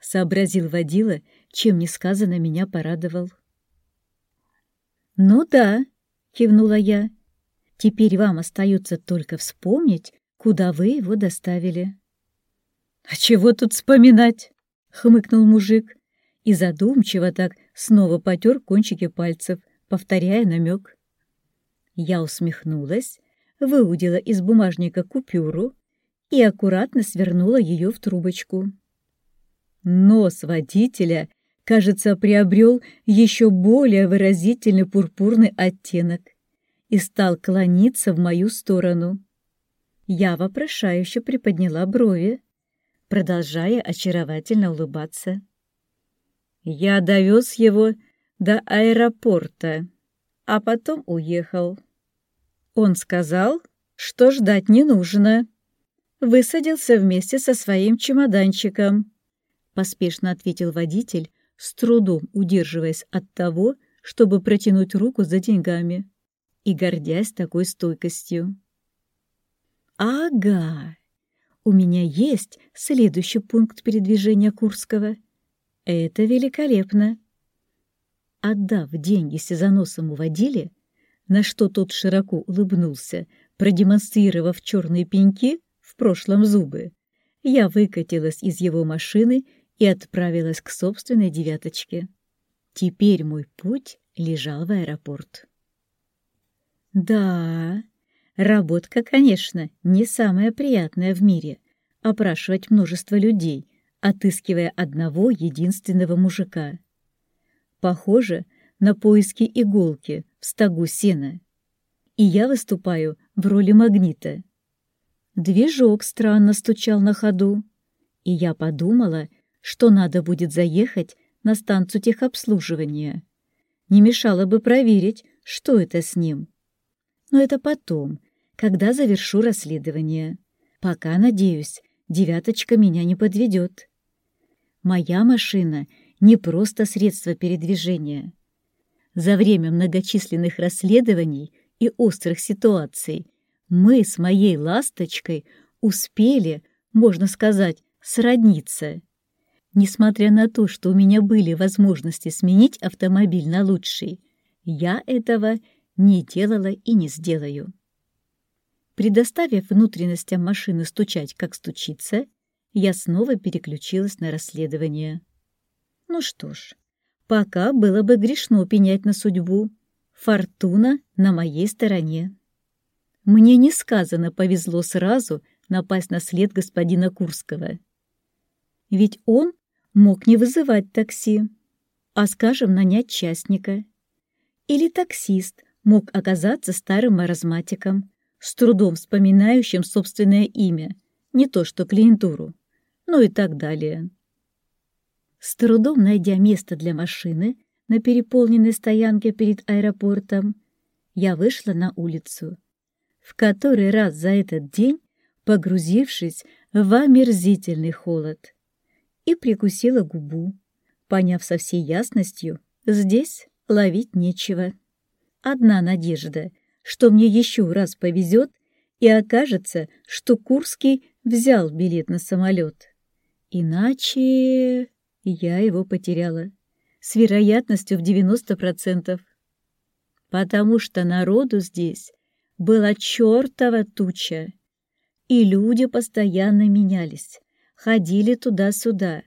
Сообразил водила, чем несказанно меня порадовал. «Ну да», — кивнула я, — «теперь вам остается только вспомнить, куда вы его доставили». «А чего тут вспоминать?» — хмыкнул мужик и задумчиво так снова потер кончики пальцев, повторяя намек. Я усмехнулась выудила из бумажника купюру и аккуратно свернула ее в трубочку. Нос водителя, кажется, приобрел еще более выразительный пурпурный оттенок и стал клониться в мою сторону. Я вопрошающе приподняла брови, продолжая очаровательно улыбаться. Я довез его до аэропорта, а потом уехал. Он сказал, что ждать не нужно. Высадился вместе со своим чемоданчиком. Поспешно ответил водитель, с трудом удерживаясь от того, чтобы протянуть руку за деньгами и гордясь такой стойкостью. «Ага, у меня есть следующий пункт передвижения Курского. Это великолепно. отдав деньги сезоносому водиле, на что тот широко улыбнулся, продемонстрировав черные пеньки, в прошлом зубы, я выкатилась из его машины и отправилась к собственной девяточке. Теперь мой путь лежал в аэропорт. Да, работка, конечно, не самая приятная в мире — опрашивать множество людей, отыскивая одного единственного мужика. Похоже на поиски иголки в стогу сена. И я выступаю в роли магнита. Движок странно стучал на ходу, и я подумала, что надо будет заехать на станцию техобслуживания. Не мешало бы проверить, что это с ним. Но это потом, когда завершу расследование. Пока, надеюсь, девяточка меня не подведет. Моя машина не просто средство передвижения. За время многочисленных расследований и острых ситуаций мы с моей ласточкой успели, можно сказать, сродниться. Несмотря на то, что у меня были возможности сменить автомобиль на лучший, я этого не делала и не сделаю. Предоставив внутренностям машины стучать, как стучится, я снова переключилась на расследование. Ну что ж, пока было бы грешно пенять на судьбу. Фортуна на моей стороне. Мне несказанно повезло сразу напасть на след господина Курского. Ведь он мог не вызывать такси, а, скажем, нанять частника. Или таксист мог оказаться старым маразматиком, с трудом вспоминающим собственное имя, не то что клиентуру, ну и так далее. С трудом найдя место для машины на переполненной стоянке перед аэропортом, я вышла на улицу в который раз за этот день погрузившись в омерзительный холод, и прикусила губу, поняв со всей ясностью, здесь ловить нечего. Одна надежда, что мне еще раз повезет, и окажется, что Курский взял билет на самолет. Иначе я его потеряла с вероятностью в 90%. Потому что народу здесь была чертова туча. И люди постоянно менялись, ходили туда-сюда,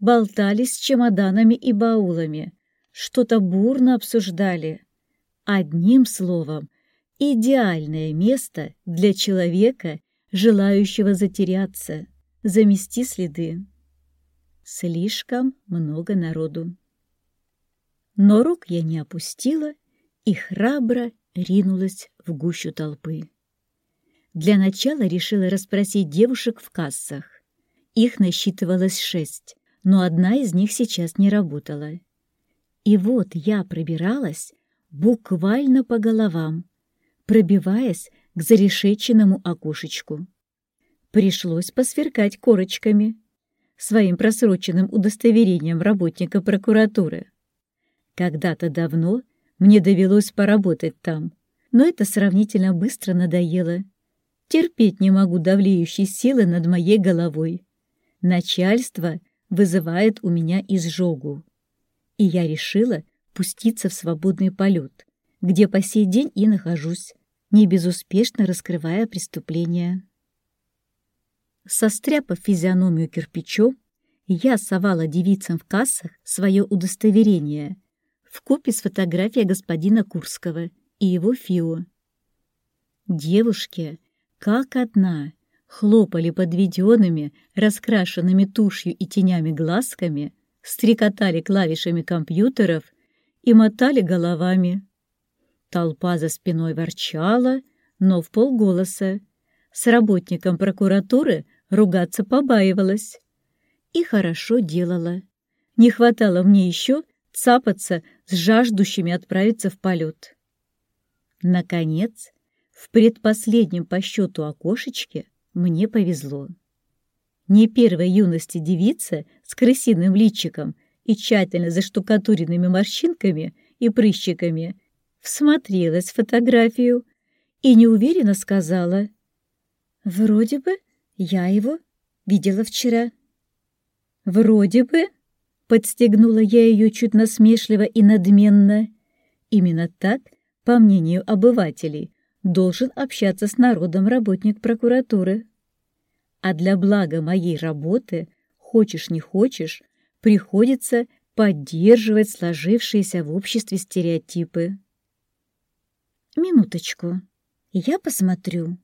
болтались с чемоданами и баулами, что-то бурно обсуждали. Одним словом, идеальное место для человека, желающего затеряться, замести следы. Слишком много народу. Но рук я не опустила и храбро ринулась в гущу толпы. Для начала решила расспросить девушек в кассах. Их насчитывалось шесть, но одна из них сейчас не работала. И вот я пробиралась буквально по головам, пробиваясь к зарешеченному окошечку. Пришлось посверкать корочками, своим просроченным удостоверением работника прокуратуры. Когда-то давно мне довелось поработать там, но это сравнительно быстро надоело. Терпеть не могу давлеющей силы над моей головой. Начальство вызывает у меня изжогу. И я решила пуститься в свободный полет, где по сей день и нахожусь, не безуспешно раскрывая преступления. Состряпав физиономию кирпичом, я совала девицам в кассах свое удостоверение в купе с фотографией господина Курского и его Фио. Девушки, как одна, хлопали подведенными, раскрашенными тушью и тенями глазками, стрекотали клавишами компьютеров и мотали головами. Толпа за спиной ворчала, но в полголоса. С работником прокуратуры ругаться побаивалась. И хорошо делала. Не хватало мне еще цапаться с жаждущими отправиться в полет. Наконец, в предпоследнем по счету окошечке мне повезло. Не первой юности девица с крысиным личиком и тщательно заштукатуренными морщинками и прыщиками всмотрелась в фотографию и неуверенно сказала «Вроде бы я его видела вчера». «Вроде бы», Подстегнула я ее чуть насмешливо и надменно. Именно так, по мнению обывателей, должен общаться с народом работник прокуратуры. А для блага моей работы, хочешь не хочешь, приходится поддерживать сложившиеся в обществе стереотипы. Минуточку, я посмотрю.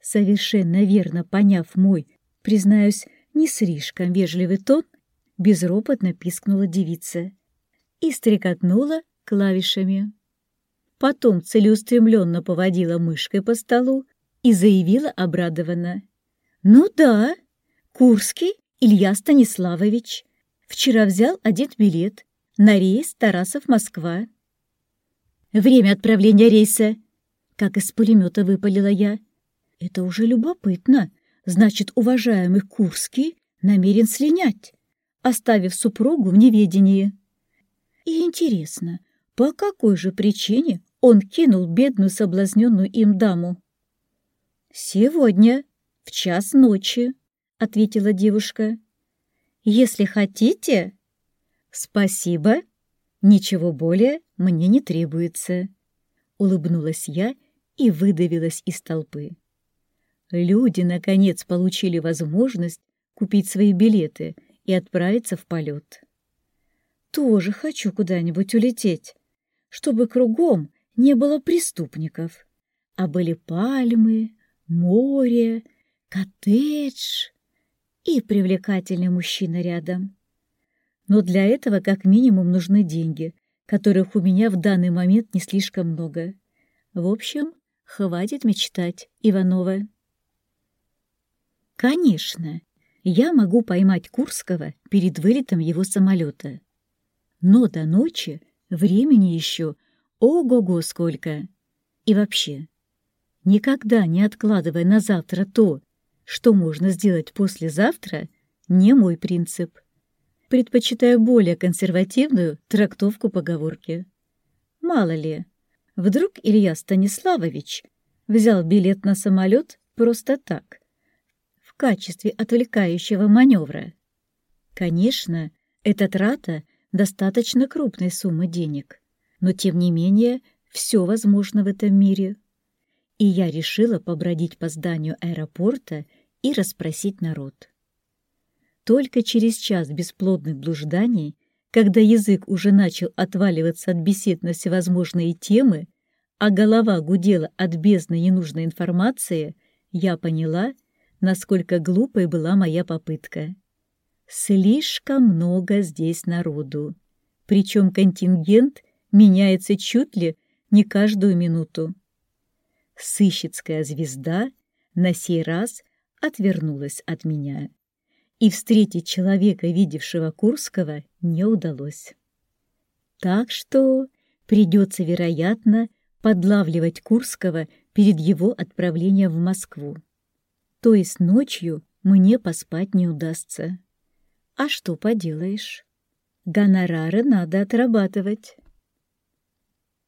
Совершенно верно поняв мой, признаюсь, не слишком вежливый тон, безропотно пискнула девица и стрекотнула клавишами. Потом целеустремленно поводила мышкой по столу и заявила обрадованно. «Ну да, Курский Илья Станиславович. Вчера взял один билет на рейс Тарасов-Москва». «Время отправления рейса!» Как из пулемета выпалила я. «Это уже любопытно. Значит, уважаемый Курский намерен слинять, оставив супругу в неведении. И интересно, по какой же причине он кинул бедную соблазненную им даму. «Сегодня, в час ночи», — ответила девушка. «Если хотите...» «Спасибо. Ничего более мне не требуется», — улыбнулась я и выдавилась из толпы. Люди, наконец, получили возможность купить свои билеты и отправиться в полет. Тоже хочу куда-нибудь улететь, чтобы кругом не было преступников, а были пальмы, море, коттедж и привлекательный мужчина рядом. Но для этого как минимум нужны деньги, которых у меня в данный момент не слишком много. В общем, хватит мечтать, Иванова. Конечно, я могу поймать Курского перед вылетом его самолета. Но до ночи времени еще Ого-го сколько! И вообще, никогда не откладывай на завтра то, что можно сделать послезавтра, не мой принцип. Предпочитаю более консервативную трактовку поговорки. Мало ли, вдруг Илья Станиславович взял билет на самолет просто так, в качестве отвлекающего маневра. Конечно, эта трата достаточно крупной суммы денег но тем не менее все возможно в этом мире. И я решила побродить по зданию аэропорта и расспросить народ. Только через час бесплодных блужданий, когда язык уже начал отваливаться от бесед на всевозможные темы, а голова гудела от бездны ненужной информации, я поняла, насколько глупой была моя попытка. Слишком много здесь народу, причем контингент меняется чуть ли не каждую минуту. Сыщицкая звезда на сей раз отвернулась от меня, и встретить человека, видевшего Курского, не удалось. Так что придется, вероятно, подлавливать Курского перед его отправлением в Москву. То есть ночью мне поспать не удастся. А что поделаешь? Гонорары надо отрабатывать.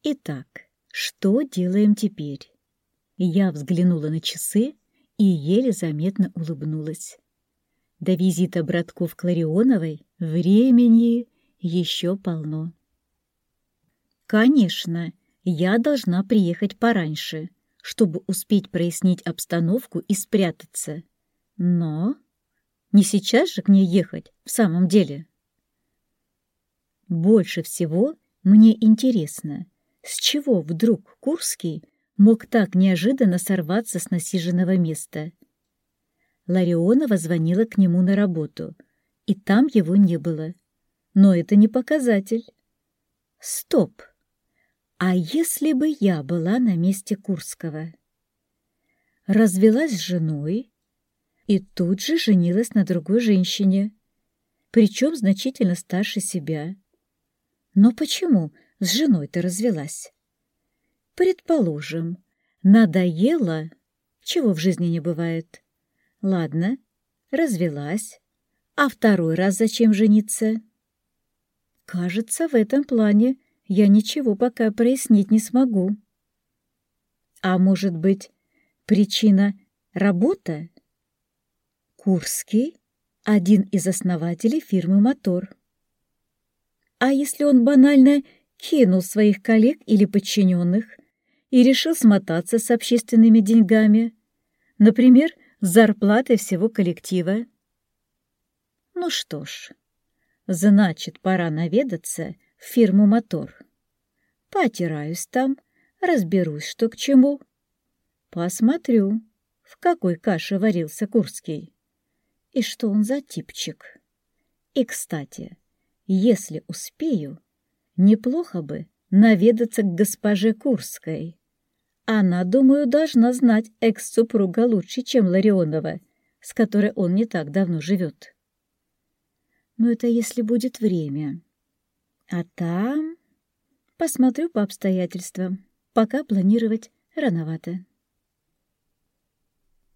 Итак, что делаем теперь? Я взглянула на часы и еле заметно улыбнулась. До визита братков Кларионовой времени еще полно. Конечно, я должна приехать пораньше, чтобы успеть прояснить обстановку и спрятаться. Но не сейчас же к ней ехать, в самом деле. Больше всего мне интересно, с чего вдруг Курский мог так неожиданно сорваться с насиженного места? Ларионова звонила к нему на работу, и там его не было. Но это не показатель. Стоп! А если бы я была на месте Курского? Развелась с женой и тут же женилась на другой женщине, причем значительно старше себя. Но почему с женой-то развелась. Предположим, надоело, чего в жизни не бывает. Ладно, развелась. А второй раз зачем жениться? Кажется, в этом плане я ничего пока прояснить не смогу. А может быть, причина — работа? Курский — один из основателей фирмы «Мотор». А если он банально кинул своих коллег или подчиненных и решил смотаться с общественными деньгами, например, с зарплатой всего коллектива? Ну что ж, значит, пора наведаться в фирму «Мотор». Потираюсь там, разберусь, что к чему. Посмотрю, в какой каше варился Курский и что он за типчик. И, кстати, если успею, неплохо бы наведаться к госпоже Курской. Она, думаю, должна знать экс-супруга лучше, чем Ларионова, с которой он не так давно живет. Но это если будет время. А там... Посмотрю по обстоятельствам. Пока планировать рановато.